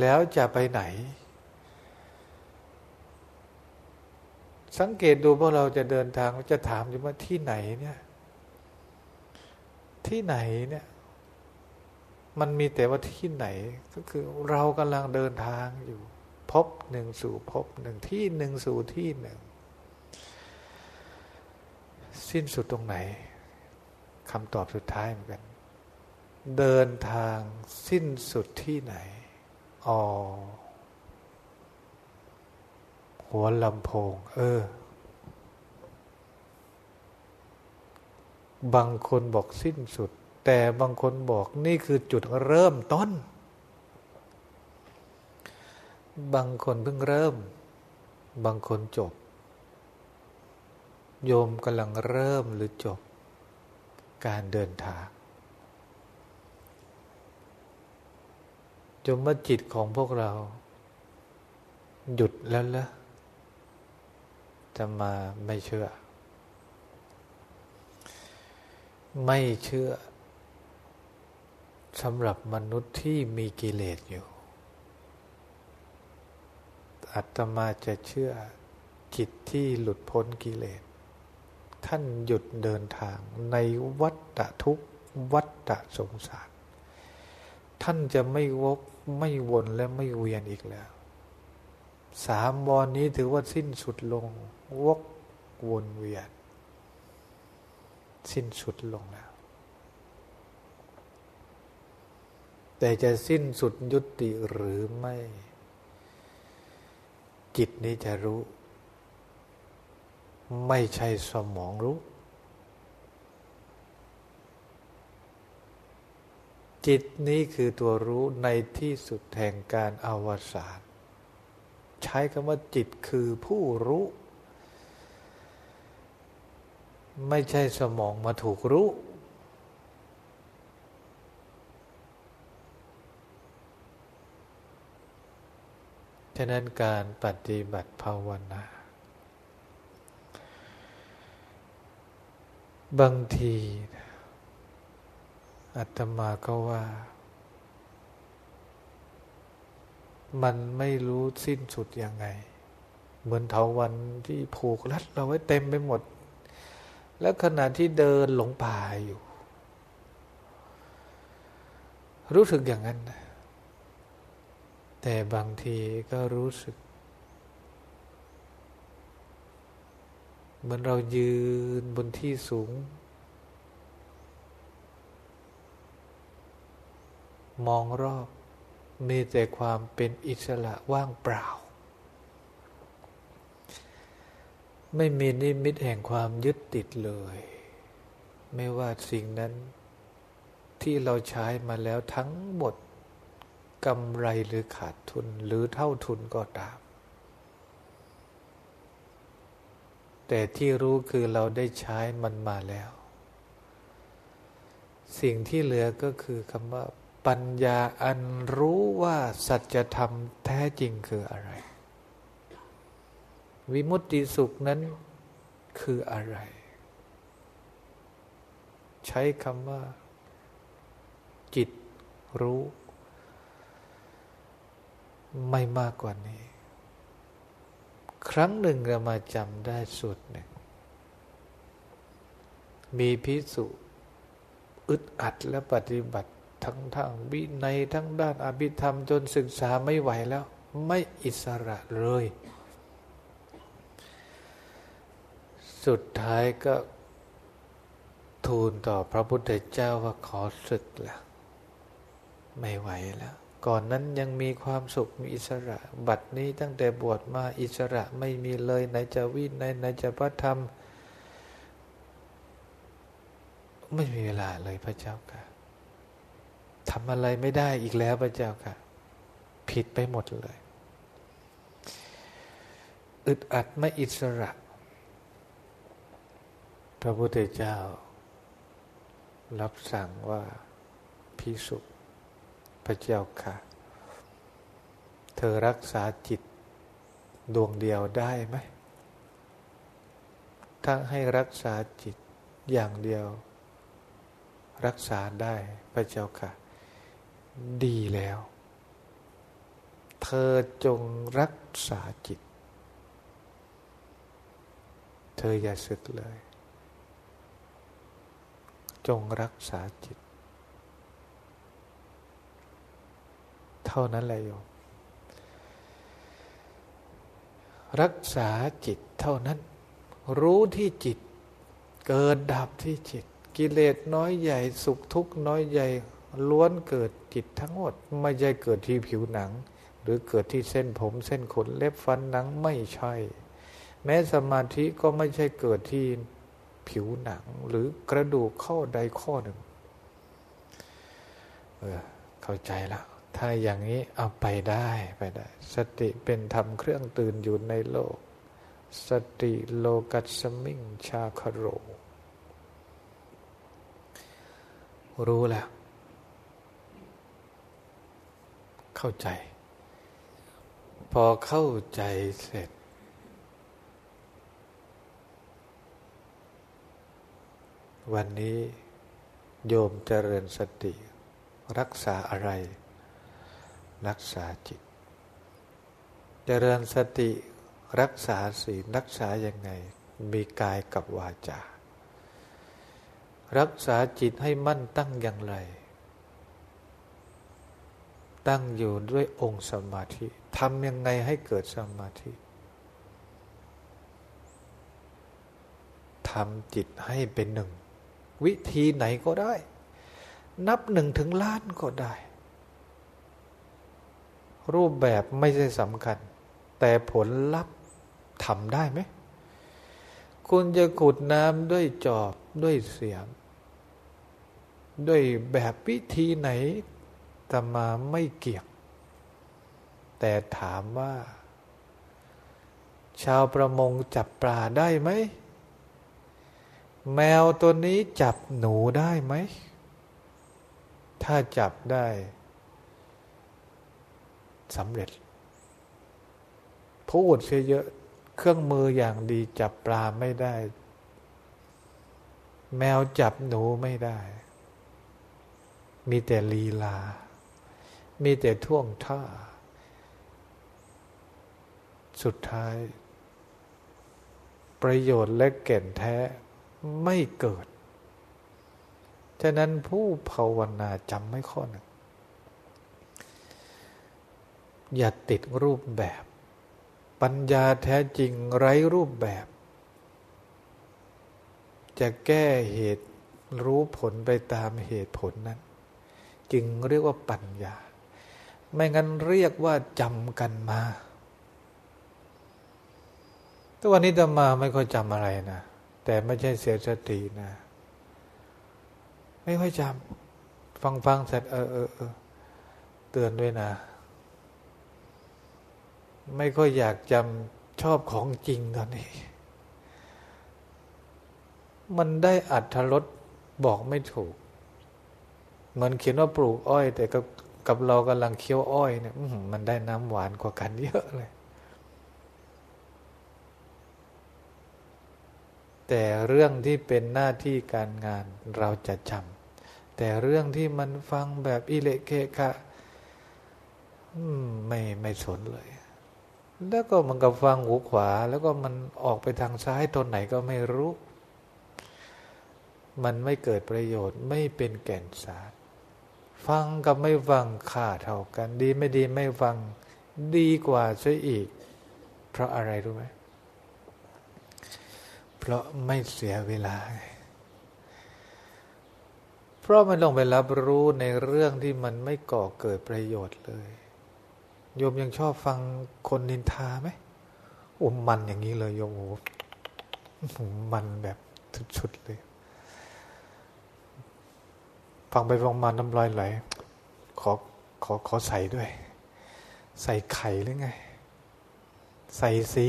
แล้วจะไปไหน สังเกตดูพวกเราจะเดินทางจะถามอยู่ว่าที่ไหนเนี่ย ที่ไหนเนี่ย มันมีแต่ว่าที่ไหน ก็คือเรากำลังเดินทางอยู่ พบหนึ่งสู่พบหนึ่งที่หนึ่งสู่ที่หนึ่ง สิ้นสุดตรงไหนคำตอบสุดท้ายเหมือนกัน เดินทางสิ้นสุดที่ไหนอ๋อ หัวลำโพง เออ บางคนบอกสิ้นสุด แต่บางคนบอกนี่คือจุดเริ่มต้น บางคนเพิ่งเริ่ม บางคนจบ โยมกำลังเริ่มหรือจบ การเดินทางจนเมื่อจิตของพวกเรา หยุดแล้วละ จะมาไม่เชื่อ ไม่เชื่อสำหรับมนุษย์ที่มีกิเลสอยู่อาตมาจะเชื่อจิตที่หลุดพ้นกิเลส ท่านหยุดเดินทางในวัฏฏทุกวัฏฏสงสาร ท่านจะไม่วกไม่วนและไม่เวียนอีกแล้ว สามบอนนี้ถือว่าสิ้นสุดลง วกวนเวียนสิ้นสุดลงแล้ว แต่จะสิ้นสุดยุติหรือไม่ จิตนี้จะรู้ ไม่ใช่สมองรู้ จิตนี้คือตัวรู้ในที่สุดแห่งการอวสานใช้คำว่าจิตคือผู้รู้ ไม่ใช่สมองมาถูกรู้ ฉะนั้นการปฏิบัติภาวนา บางทีอาตมาก็ว่า มันไม่รู้สิ้นสุดยังไง เหมือนเถาวันที่ผูกรัดเราไว้เต็มไปหมด แล้วขณะที่เดินหลงป่าอยู่ รู้สึกอย่างนั้น แต่บางทีก็รู้สึก เหมือนเรายืนบนที่สูง มองรอบมีแต่ความเป็นอิสระว่างเปล่า ไม่มีนิมิตแห่งความยึดติดเลย ไม่ว่าสิ่งนั้น ที่เราใช้มาแล้วทั้งหมดกำไรหรือขาดทุนหรือเท่าทุนก็ตาม แต่ที่รู้คือเราได้ใช้มันมาแล้ว สิ่งที่เหลือก็คือคำว่า ปัญญาอันรู้ว่าสัจธรรมแท้จริงคืออะไร วิมุตติสุขนั้นคืออะไร ใช้คำว่า จิตรู้ ไม่มากกว่านี้ ครั้งหนึ่งเรามาจำได้สุดหนึ่งมีพิสุอึดอัดและปฏิบัติทั้งทางวิในทั้งด้านอภิธรรมจนศึกษาไม่ไหวแล้ว ไม่อิสระเลย สุดท้ายก็ทูลต่อพระพุทธเจ้าว่าขอศึกแล้วไม่ไหวแล้ว ก่อนนั้นยังมีความสุขมีอิสระ บัดนี้ตั้งแต่บวชมาอิสระไม่มีเลยไหนจะวินไหนจะพระธรรม ไม่มีเวลาเลยพระเจ้าค่ะทำอะไรไม่ได้อีกแล้วพระเจ้าค่ะ ผิดไปหมดเลย อึดอัดไม่อิสระ พระพุทธเจ้า รับสั่งว่าพิสุพระเจ้าค่ะ เธอรักษาจิตดวงเดียวได้ไหม ถ้าให้รักษาจิตอย่างเดียว รักษาได้พระเจ้าค่ะ ดีแล้ว เธอจงรักษาจิต เธออย่าสึกเลย จงรักษาจิต เท่านั้นแหละโยมรักษาจิตเท่านั้น รู้ที่จิต เกิดดับที่จิต กิเลสน้อยใหญ่สุขทุกข์น้อยใหญ่ล้วนเกิดจิตทั้งหมด ไม่ใช่เกิดที่ผิวหนัง หรือเกิดที่เส้นผมเส้นขนเล็บฟันหนังไม่ใช่ แม้สมาธิก็ไม่ใช่เกิดที่ ผิวหนังหรือกระดูกข้อใดข้อหนึ่ง เออ เข้าใจแล้วถ้าอย่างนี้เอาไปได้ไปได้ สติเป็นธรรมเครื่องตื่นอยู่ในโลก สติโลกัสมิงชาคโร รู้แล้ว เข้าใจ พอเข้าใจเสร็จ วันนี้โยมเจริญสติ รักษาอะไร รักษาจิต เจริญสติ รักษาศีลรักษาอย่างไง มีกายกับวาจา รักษาจิตให้มั่นตั้งอย่างไร ตั้งอยู่ด้วยองค์สมาธิทำยังไงให้เกิดสมาธิทำจิตให้เป็นหนึ่ง วิธีไหนก็ได้ นับหนึ่งถึงล้านก็ได้ รูปแบบไม่ใช่สำคัญ แต่ผลลัพธ์ทำได้ไหม คุณจะขุดน้ำด้วยจอบด้วยเสียม ด้วยแบบวิธีไหนตมาไม่เกี่ยงแต่ถามว่า ชาวประมงจับปลาได้ไหม แมวตัวนี้จับหนูได้ไหม ถ้าจับได้สำเร็จพูดเสียเยอะเครื่องมืออย่างดีจับปลาไม่ได้ แมวจับหนูไม่ได้ มีแต่ลีลา มีแต่ท่วงท่า สุดท้าย ประโยชน์และเก่นแท้ ไม่เกิด ฉะนั้นผู้ภาวนาจำไม่ข้อหนึ่ง อย่าติดรูปแบบ ปัญญาแท้จริงไร้รูปแบบ จะแก้เหตุรู้ผลไปตามเหตุผลนั้น จึงเรียกว่าปัญญา ไม่งั้นเรียกว่าจำกันมาทุกวันนี้จะมาไม่ค่อยจำอะไรนะ แต่ไม่ใช่เสียสตินะ ไม่ค่อยจำฟังฟังเสร็จเออเออเออเตือนด้วยนะ ไม่ค่อยอยากจำชอบของจริงตอนนี้ มันได้อัธรสบอกไม่ถูก เหมือนเขียนว่าปลูกอ้อย แต่กับกับเรากำลังเคี้ยวอ้อยเนี่ยมันได้น้ำหวานกว่ากันเยอะเลย แต่เรื่องที่เป็นหน้าที่การงานเราจะจำแต่เรื่องที่มันฟังแบบอิเละเกะคะไม่ไม่สนเลย แล้วก็มันก็ฟังหูขวา แล้วก็มันออกไปทางซ้ายตนไหนก็ไม่รู้ มันไม่เกิดประโยชน์ไม่เป็นแก่นสารฟังกับไม่ฟังค่าเท่ากัน ดีไม่ดีไม่ฟังดีกว่าซะอีก เพราะอะไรรู้ไหม เพราะไม่เสียเวลา เพราะมันลงไปรับรู้ในเรื่องที่มันไม่ก่อเกิดประโยชน์เลย โยมยังชอบฟังคนนินทาไหมโอ้มันอย่างนี้เลยโยมโอ้มันแบบสุดๆเลย ฟังไปฟังมาน้ำลายไหล ขอขอขอใส่ด้วย ใส่ไข่หรือไง ใส่สี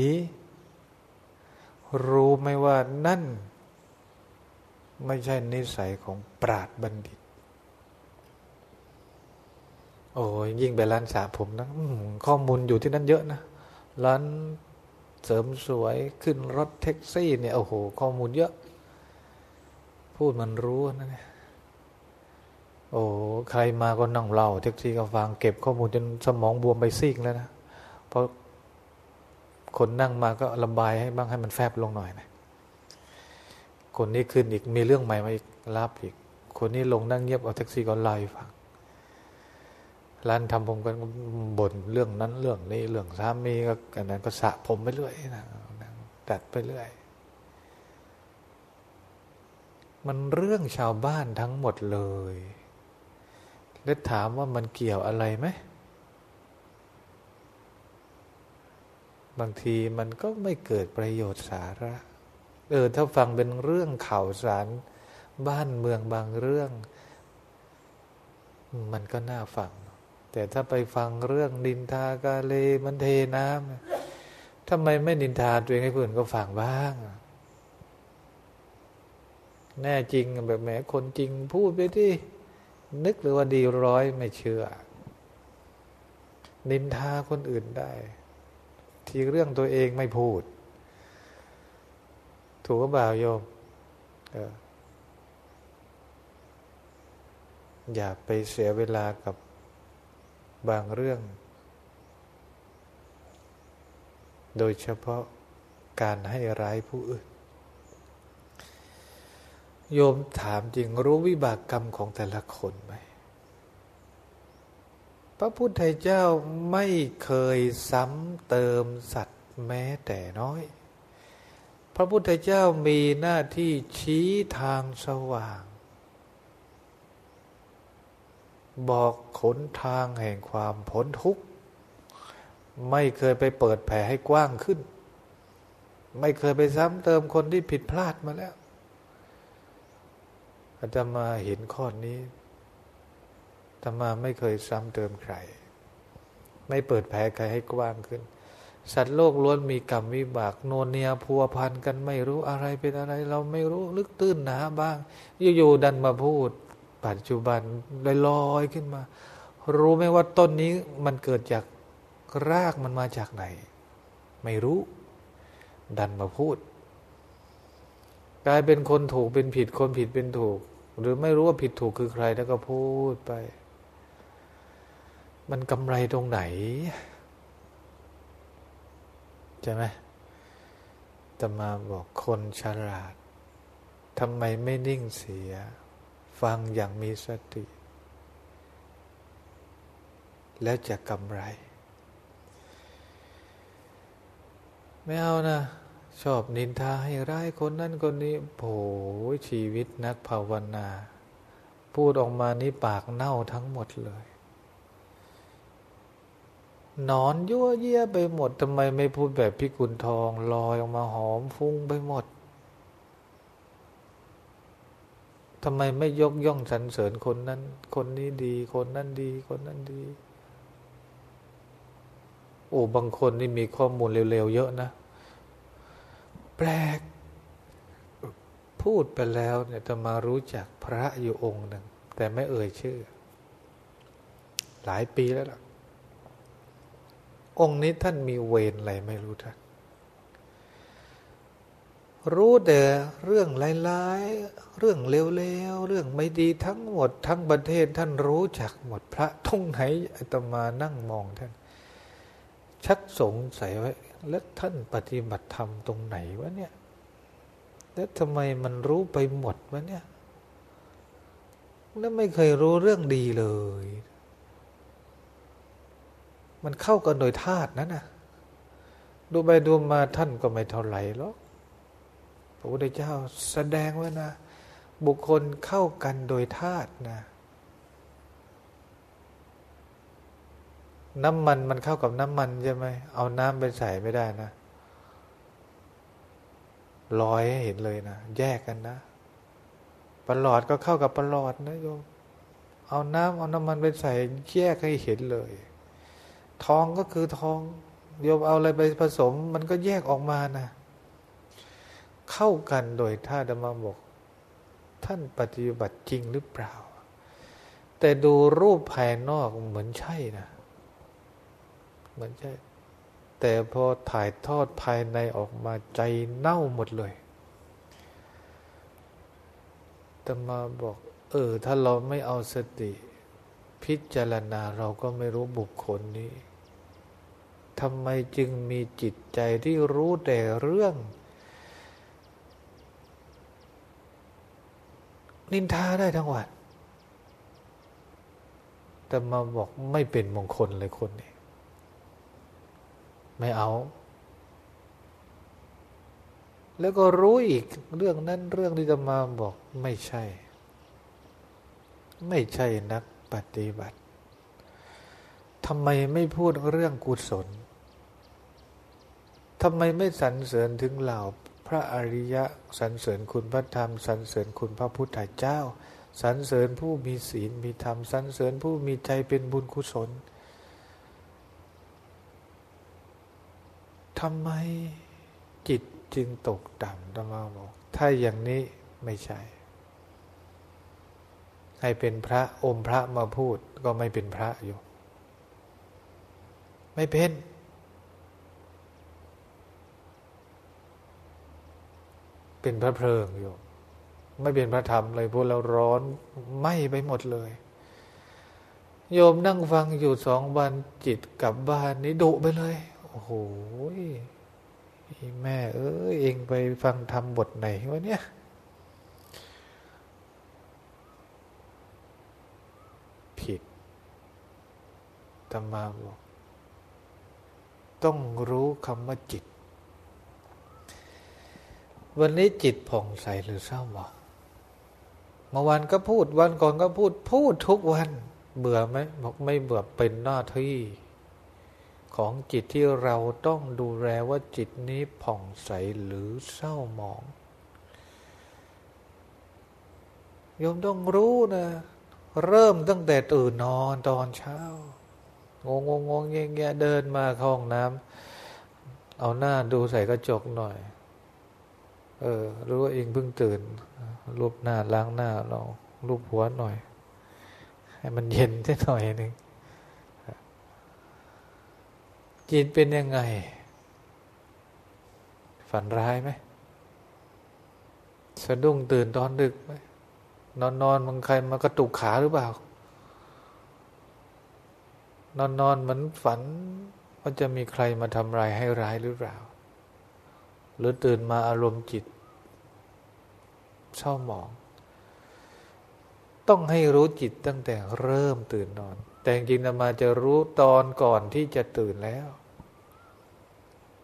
รู้ไหมว่านั่น ไม่ใช่นิสัยของปราดบัณฑิต โอ้ยยิ่งไปร้านสาผมนะข้อมูลอยู่ที่นั่นเยอะนะร้านเสริมสวยขึ้นรถแท็กซี่ เนี่ยโอ้โห ข้อมูลเยอะ พูดมันรู้นะเนี่ยโอ้ใครมาก็นั่งเล่าแท็กซี่ก็ฟังเก็บข้อมูลจนสมองบวมไปซีกแล้วนะเพราะ คนนั่งมาก็ระบายให้บ้างให้มันแฟบลงหน่อยนะคนนี้ขึ้นอีกมีเรื่องใหม่มาอีกรับอีก คนนี้ลงนั่งเงียบเอาแท็กซี่ก็ไล่ฟังร้านทำผมกันบ่นเรื่องนั้นเรื่องนี้เรื่องสามีก็อันนั้นก็สะผมไปเรื่อยนะตัดไปเรื่อย มันเรื่องชาวบ้านทั้งหมดเลย แล้วถามว่ามันเกี่ยวอะไรไหม บางทีมันก็ไม่เกิดประโยชน์สาระ เออถ้าฟังเป็นเรื่องข่าวสาร บ้านเมืองบางเรื่อง มันก็น่าฟัง แต่ถ้าไปฟังเรื่องนินทากาเลมันเทน้ำทำไมไม่นินทาตัวเองให้คนอื่นก็ฟังบ้าง แน่จริงแบบแหมคนจริงพูดไปที่นึกหรือว่าดีร้อยไม่เชื่อ นินทาคนอื่นได้ ที่เรื่องตัวเองไม่พูด ถูกก็บ่าวโยมอย่าไปเสียเวลากับบางเรื่อง โดยเฉพาะการให้ร้ายผู้อื่น โยมถามจริงรู้วิบากกรรมของแต่ละคนไหม พระพุทธเจ้าไม่เคยซ้ำเติมสัตว์แม้แต่น้อย พระพุทธเจ้ามีหน้าที่ชี้ทางสว่าง บอกขนทางแห่งความพ้นทุกข์ ไม่เคยไปเปิดแผลให้กว้างขึ้น ไม่เคยไปซ้ำเติมคนที่ผิดพลาดมาแล้วอาตมาเห็นข้อนี้ อาตมาไม่เคยซ้ำเติมใคร ไม่เปิดแผลใครให้กว้างขึ้น สัตว์โลกล้วนมีกรรมวิบากโนเนียพัวพันกันไม่รู้อะไรเป็นอะไร เราไม่รู้ลึกตื้นหนาบ้างอยู่ๆดันมาพูด ปัจจุบันลอยๆขึ้นมา รู้ไหมว่าต้นนี้มันเกิดจากรากมันมาจากไหน ไม่รู้ ดันมาพูด กลายเป็นคนถูกเป็นผิดคนผิดเป็นถูก หรือไม่รู้ว่าผิดถูกคือใครแล้วก็พูดไป มันกำไรตรงไหน ใช่ไหมจะมาบอกคนฉลาดทำไมไม่นิ่งเสีย ฟังอย่างมีสติ แล้วจะกำไร ไม่เอานะ ชอบนินทาให้ร้ายคนนั้นคนนี้โผชีวิตนักภาวนา พูดออกมานี้ปากเน่าทั้งหมดเลย นอนยั่วเยี่ยไปหมดทำไมไม่พูดแบบพิกุลทองลอยออกมาหอมฟุ้งไปหมดทำไมไม่ยกย่องสรรเสริญคนนั้น คนนี้ดี คนนั้นดี คนนั้นดี โอ้บางคนนี่มีข้อมูลเร็วๆเยอะนะ แปลก พูดไปแล้วเนี่ยจะมารู้จักพระอยู่องค์หนึ่ง แต่ไม่เอ่ยชื่อ หลายปีแล้วล่ะ องค์นี้ท่านมีเวรอะไรไม่รู้ท่านรู้แต่เรื่องร้ายๆ เรื่องเลวๆ เรื่องไม่ดีทั้งหมด ทั้งประเทศท่านรู้จักหมดพระทุ่งไหนอาตมานั่งมองท่าน ชักสงสัยว่าแล้วท่านปฏิบัติธรรมตรงไหนวะเนี่ย แล้วทำไมมันรู้ไปหมดวะเนี่ย แล้วไม่เคยรู้เรื่องดีเลย มันเข้ากันโดยธาตุนั่นนะดูไปดูมาท่านก็ไม่เท่าไหร่หรอกพระพุทธเจ้าแสดงไว่านะ บุคคลเข้ากันโดยธาตุนะ น้ำมันมันเข้ากับน้ำมันใช่ไหมเอาน้ำไปใส่ไม่ได้นะลอยให้เห็นเลยนะแยกกันนะปลอดก็เข้ากับปลอดนะโยมเอาน้ำเอาน้ำมันไปใส่แยกให้เห็นเลย ทองก็คือทองโยมเอาอะไรไปผสม มันก็แยกออกมานะ เข้ากันโดยท่าดมบอก ท่านปฏิบัติจริงหรือเปล่า แต่ดูรูปภายนอกเหมือนใช่นะ เหมือนใช่ แต่พอถ่ายทอดภายในออกมาใจเน่าหมดเลยแต่มาบอก เออ ถ้าเราไม่เอาสติ พิจารณาเราก็ไม่รู้บุคคลนี้ ทำไมจึงมีจิตใจที่รู้แต่เรื่อง นินทาได้ทั้งวัน แต่มาบอกไม่เป็นมงคลเลยคนนี้ ไม่เอา แล้วก็รู้อีกเรื่องนั้นเรื่องที่จะมาบอกไม่ใช่ ไม่ใช่นักปฏิบัติทำไมไม่พูดเรื่องกุศล ทำไมไม่สรรเสริญถึงเหล่าพระอริยะสรรเสริญคุณพระธรรมสรรเสริญคุณพระพุทธเจ้าสรรเสริญผู้มีศีลมีธรรมสรรเสริญผู้มีใจเป็นบุญกุศลทำไมจิตจึงตกต่ำธรรมาบอกถ้าอย่างนี้ไม่ใช่ ให้เป็นพระอมพระมาพูดก็ไม่เป็นพระอยู่ ไม่เป็น เป็นพระเพลิงอยู่ ไม่เป็นพระธรรมเลยพูดแล้วร้อนไหมไปหมดเลย โยมนั่งฟังอยู่สองวันจิตกลับบ้านนี้ดุไปเลย โอ้โหแม่เอ้ยเองไปฟังทำบทไหนวะเนี่ยผิดตมาบอกต้องรู้คำว่าจิต วันนี้จิตผ่องใสหรือเศร้าหมองเมื่อวานก็พูดวันก่อนก็พูดพูดทุกวัน เบื่อไหมบอกไม่เบื่อเป็นหน้าที่ ของจิตที่เราต้องดูแลว่าจิตนี้ผ่องใสหรือเศร้าหมองโยมต้องรู้นะ เริ่มตั้งแต่ตื่นนอนตอนเช้างงงงเงี้ยเงี้ยเดินมาเข้าห้องน้ำเอาหน้าดูใส่กระจกหน่อย เออรู้ว่าเองเพิ่งตื่น รูปหน้าล้างหน้าเรา รูปหัวหน่อย ให้มันเย็นแค่หน่อยหนึ่งจิตเป็นยังไง ฝันร้ายไหมสะดุ้งตื่นตอนดึกไหมนอนนอนมันใครมากระตุกขาหรือเปล่า นอนนอนเหมือนฝันว่าจะมีใครมาทำร้ายให้ร้ายหรือเปล่า หรือตื่นมาอารมณ์จิต เศร้าหมอง ต้องให้รู้จิตตั้งแต่เริ่มตื่นนอน แต่จริงมาจะรู้ตอนก่อนที่จะตื่นแล้ว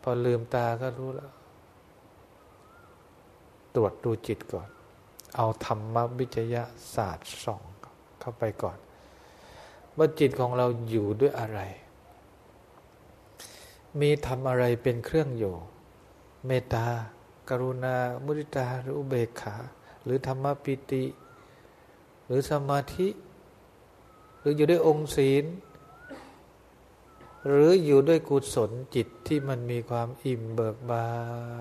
พอลืมตาก็รู้แล้ว ตรวจดูจิตก่อน เอาธรรมวิจยะศาสตร์ส่องเข้าไปก่อน ว่าจิตของเราอยู่ด้วยอะไรมีทำอะไรเป็นเครื่องอยู่ เมตตากรุณา มุริตาหรืออุเบกขา หรือธรรมปิติ หรือสมาธิ หรืออยู่ด้วยองค์ศีล หรืออยู่ด้วยกุศลจิตที่มันมีความอิ่มเบิกบา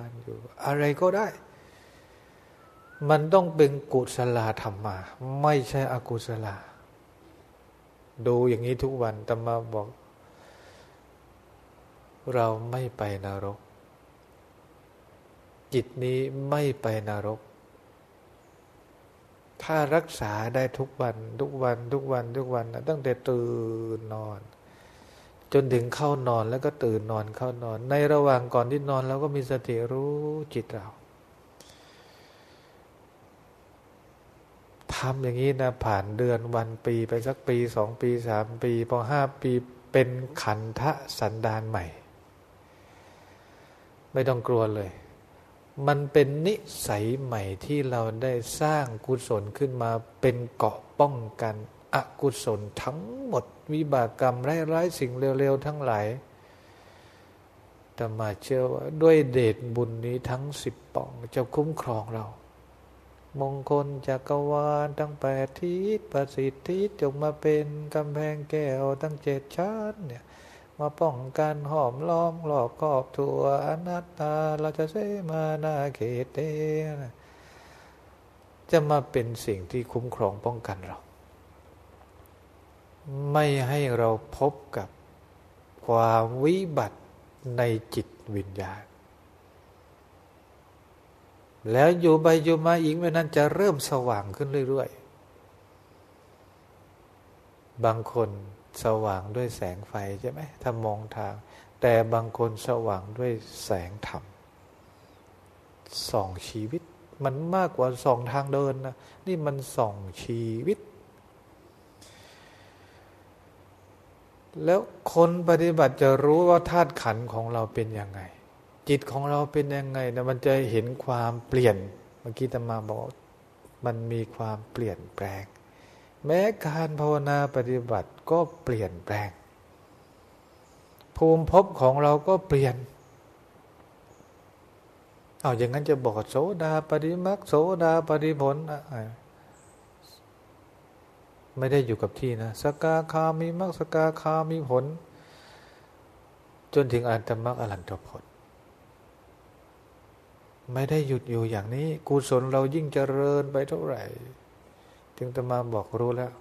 นอยู่ อะไรก็ได้ มันต้องเป็นกุศลธรรมมาไม่ใช่อกุศลาดูอย่างนี้ทุกวันตมาบอก เราไม่ไปนรก จิตนี้ไม่ไปนรก ถ้ารักษาได้ทุกวัน ทุกวัน ทุกวัน ทุกวันตั้งแต่ตื่นนอน จนถึงเข้านอนแล้วก็ตื่นนอนเข้านอน ในระหว่างก่อนที่นอนเราก็มีสติรู้จิตเราทำอย่างนี้นะผ่านเดือนวันปีไปสักปีสองปีสามปี พอห้าปีเป็นขันทะสันดานใหม่ ไม่ต้องกลัวเลย มันเป็นนิสัยใหม่ที่เราได้สร้างกุศลขึ้นมาเป็นเกาะป้องกันอกุศลทั้งหมด วิบากกรรมร้ายๆสิ่งเร็วๆทั้งหลายแต่มาเชื่อว่าด้วยเดชบุญนี้ทั้งสิบปองจะคุ้มครองเรา มงคลจักรวาลตั้งแปดทิศประสิทธิจงมาเป็นกำแพงแก้วตั้งเจ็ดชั้นเนี่ย มาป้องกันหอมล้อมหลอกครอบทัวอนัตตาเราจะเสมานาเขตเตจะมาเป็นสิ่งที่คุ้มครองป้องกันเรา ไม่ให้เราพบกับความวิบัติในจิตวิญญาณ แล้วอยู่ไปอยู่มาอีกไม่นั้นจะเริ่มสว่างขึ้นเรื่อย ๆ บางคน สว่างด้วยแสงไฟใช่ไหมถ้ามองทาง แต่บางคนสว่างด้วยแสงธรรมส่องชีวิต มันมากกว่าส่องทางเดินนะนี่มันส่องชีวิต แล้วคนปฏิบัติจะรู้ว่าธาตุขันของเราเป็นยังไง จิตของเราเป็นยังไงนะมันจะเห็นความเปลี่ยน เมื่อกี้ตมาบอก มันมีความเปลี่ยนแปลง แม้การภาวนาปฏิบัติก็เปลี่ยนแปลง ภูมิภพของเราก็เปลี่ยนเอาอย่างนั้นจะบอกโสดาปฏิมักโสดาปฏิผลไม่ได้อยู่กับที่นะสกาคามีมักสกาคามีผล จนถึงอันตมักอรันตผล ไม่ได้หยุดอยู่อย่างนี้ กุศลเรายิ่งเจริญไปเท่าไหร่ึงจะมาบอกรู้แล้ว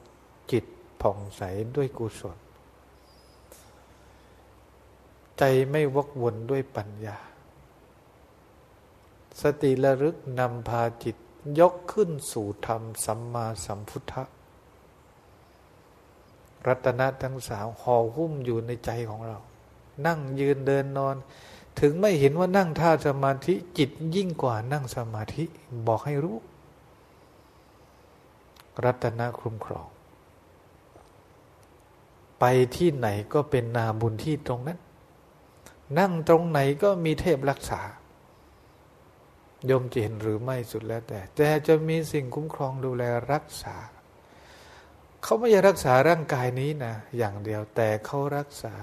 จิตผ่องใสด้วยกุศล ใจไม่วกวนด้วยปัญญา สติระลึกนำพาจิตยกขึ้นสู่ธรรมสัมมาสัมพุทธะรัตนะทั้งสาวห่อหุ้มอยู่ในใจของเรา นั่งยืนเดินนอน ถึงไม่เห็นว่านั่งท่าสมาธิจิตยิ่งกว่านั่งสมาธิบอกให้รู้ รัตนคุ้มครอง ไปที่ไหนก็เป็นนาบุญที่ตรงนั้น นั่งตรงไหนก็มีเทพรักษายมจะเห็นหรือไม่สุดแล้วแต่ แต่จะมีสิ่งคุ้มครองดูแลรักษา เขาไม่ใช่รักษาร่างกายนี้นะ อย่างเดียวแต่เขารักษา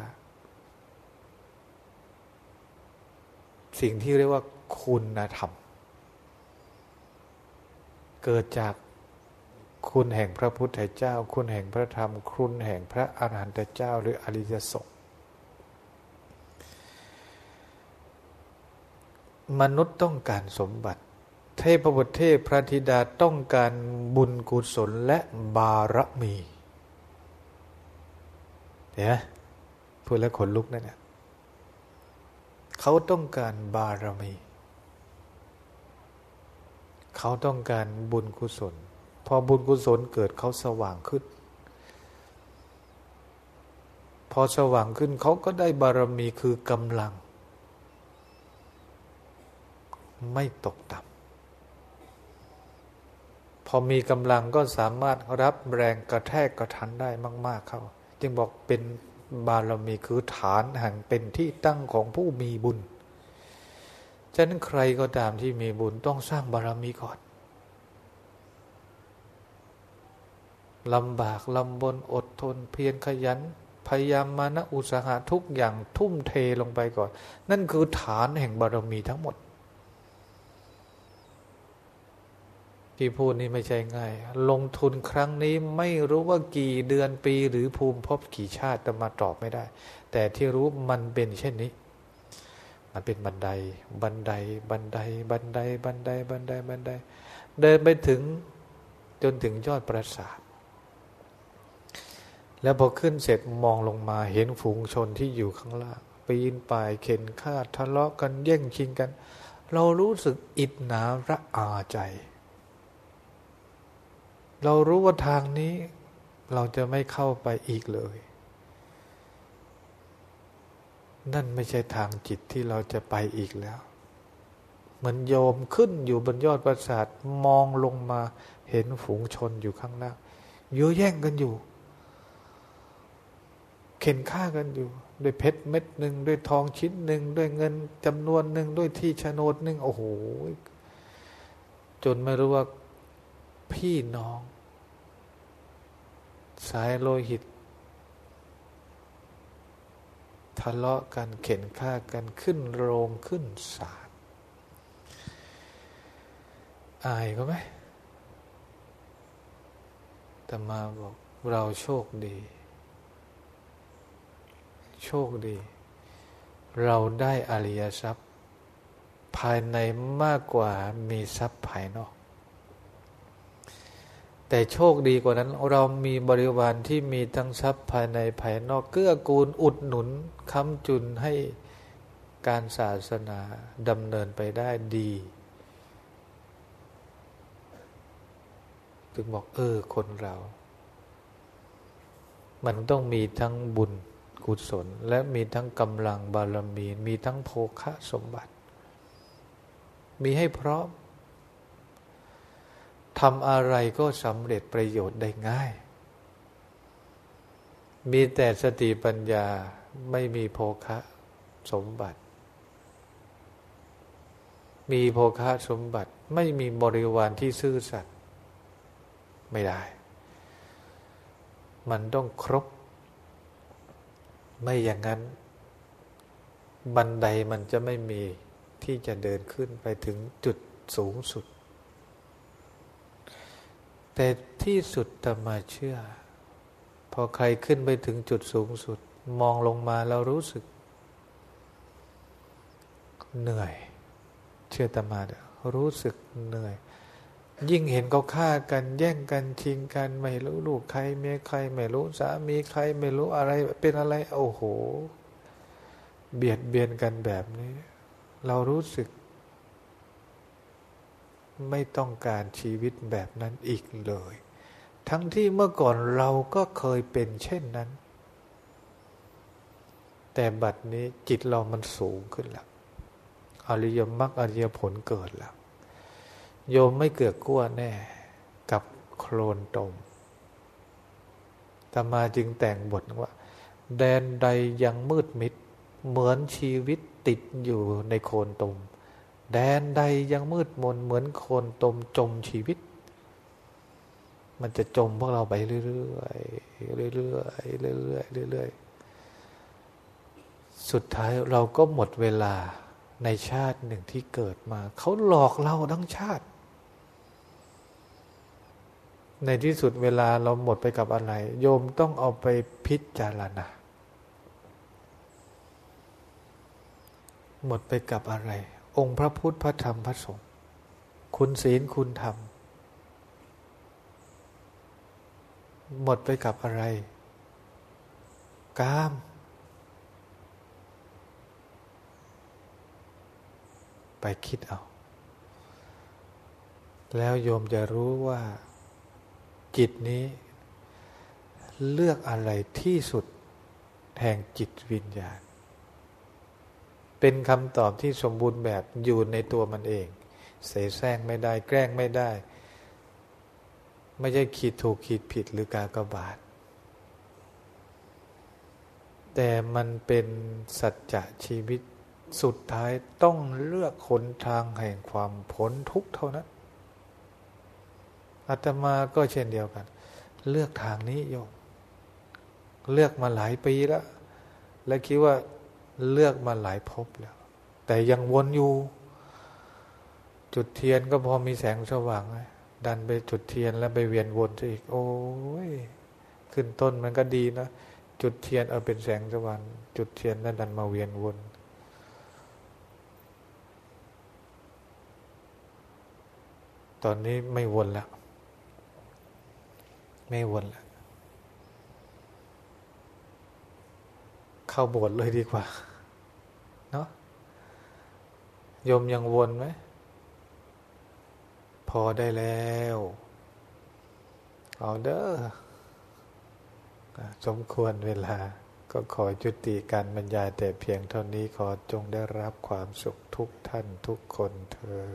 สิ่งที่เรียกว่าคุณธรรม เกิดจาก คุณแห่งพระพุทธเจ้า คุณแห่งพระธรรม คุณแห่งพระอรหันตเจ้า หรืออริยสงฆ์มนุษย์ต้องการสมบัติ เทพบุตรเทพพระธิดาต้องการบุญกุศลและบารมีเห็นไหมพูดแล้วขนลุกนั่นแหละเขาต้องการบารมี เขาต้องการบุญกุศล พอบุญกุศลเกิดเขาสว่างขึ้น พอสว่างขึ้นเขาก็ได้บารมีคือกำลัง ไม่ตกต่ำพอมีกำลังก็สามารถรับแรงกระแทกกระทันได้มาก ๆ เข้า จึงบอกเป็นบารมีคือฐานแห่งเป็นที่ตั้งของผู้มีบุญ ฉะนั้นใครก็ตามที่มีบุญต้องสร้างบารมีก่อน ลำบากลำบนอดทนเพียรขยัน พยายามมานะอุตสาหะทุกอย่างทุ่มเทลงไปก่อน นั่นคือฐานแห่งบารมีทั้งหมด ที่พูดนี่ไม่ใช่ง่าย ลงทุนครั้งนี้ไม่รู้ว่ากี่เดือนปีหรือภูมิภพกี่ชาติจะมาตอบไม่ได้ แต่ที่รู้มันเป็นเช่นนี้ มันเป็นบันได บันได บันได บันได บันได บันได บันได เดินไปถึงจนถึงยอดปราสาท แล้วพอขึ้นเสร็จมองลงมาเห็นฝูงชนที่อยู่ข้างล่างปีนป่ายเข็นฆ่าทะเลาะกันแย่งชิงกัน เรารู้สึกอิดหนาระอาใจ เรารู้ว่าทางนี้เราจะไม่เข้าไปอีกเลย นั่นไม่ใช่ทางจิตที่เราจะไปอีกแล้ว เหมือนโยมขึ้นอยู่บนยอดปราสาทมองลงมาเห็นฝูงชนอยู่ข้างล่างยื้อแย่งกันอยู่ เข็นฆ่ากันอยู่ ด้วยเพชรเม็ดหนึ่งด้วยทองชิ้นหนึ่งด้วยเงินจำนวนหนึ่งด้วยที่โฉนดหนึ่งโอ้โหจนไม่รู้ว่าพี่น้อง สายโลหิต ทะเลาะกันเข็นฆ่ากันขึ้นโรงขึ้นศาลอายก็ไหมแต่มาบอกเราโชคดี โชคดี เราได้อริยทรัพย์ ภายในมากกว่ามีทรัพย์ภายนอก แต่โชคดีกว่านั้นเรามีบริวารที่มีทั้งทรัพย์ภายในภายนอก เกื้อกูลอุดหนุนค้ำจุนให้การศาสนาดำเนินไปได้ดี ถึงบอกเออคนเรา มันต้องมีทั้งบุญ กุศล และมีทั้งกำลังบารมี มีทั้งโภคะสมบัติ มีให้พร้อมทำอะไรก็สำเร็จประโยชน์ได้ง่าย มีแต่สติปัญญาไม่มีโภคะสมบัติ มีโภคะสมบัติไม่มีบริวารที่ซื่อสัตย์ไม่ได้ มันต้องครบ ไม่อย่างนั้น บันไดมันจะไม่มีที่จะเดินขึ้นไปถึงจุดสูงสุด แต่ที่สุดธรรมาเชื่อ พอใครขึ้นไปถึงจุดสูงสุด มองลงมาแล้วรู้สึก เหนื่อย เชื่อตมาเดรู้สึกเหนื่อย ยิ่งเห็นเขาฆ่ากันแย่งกันชิงกัน ไม่รู้ลูกใครเมียใคร ไม่รู้สามีใคร ไม่รู้อะไร เป็นอะไร โอ้โห เบียดเบียนกันแบบนี้ เรารู้สึก ไม่ต้องการชีวิตแบบนั้นอีกเลย ทั้งที่เมื่อก่อนเราก็เคยเป็นเช่นนั้น แต่บัดนี้จิตเรามันสูงขึ้นแล้วอริยมรรคอริยผลเกิดแล้ว โยมไม่เกือกกลัวแน่ กับโคลนตมตมาจึงแต่งบทว่า แดนใดยังมืดมิด เหมือนชีวิตติดอยู่ในโคลนตม แดนใดยังมืดมนเหมือนโคลนตมจมชีวิต มันจะจมพวกเราไปเรื่อยๆเรื่อยๆเรื่อยๆเรื่อยๆสุดท้ายเราก็หมดเวลาในชาติหนึ่งที่เกิดมา เขาหลอกเราทั้งชาติ ในที่สุดเวลาเราหมดไปกับอะไร โยมต้องเอาไปพิจารณา หมดไปกับอะไร องค์พระพุทธพระธรรมพระสงฆ์คุณศีลคุณธรรม หมดไปกับอะไร กาม ไปคิดเอา แล้วโยมจะรู้ว่า จิตนี้ เลือกอะไรที่สุดแห่งจิตวิญญาณ เป็นคำตอบที่สมบูรณ์แบบอยู่ในตัวมันเอง เสแสร้งไม่ได้แกล้งไม่ได้ ไม่ใช่ขีดถูกขีดผิดหรือกากบาท แต่มันเป็นสัจจะชีวิตสุดท้ายต้องเลือกขนทางแห่งความพ้นทุกข์เท่านั้น อาตมาก็เช่นเดียวกัน เลือกทางนี้โยมเลือกมาหลายปีแล้ว และคิดว่าเลือกมาหลายภพแล้ว แต่ยังวนอยู่ จุดเทียนก็พอมีแสงสว่างดันไปจุดเทียนแล้วไปเวียนวนอีก โอ้ยขึ้นต้นมันก็ดีนะจุดเทียนเอาเป็นแสงสว่างจุดเทียนแล้วดันมาเวียนวนตอนนี้ไม่วนแล้ว ไม่วนแล้วเข้าโบสถ์เลยดีกว่า เนาะโยมยังวนไหม พอได้แล้ว เอาเด้อสมควรเวลาก็ขอจุติการบรรยายแต่เพียงเท่านี้ขอจงได้รับความสุขทุกท่านทุกคนเทอ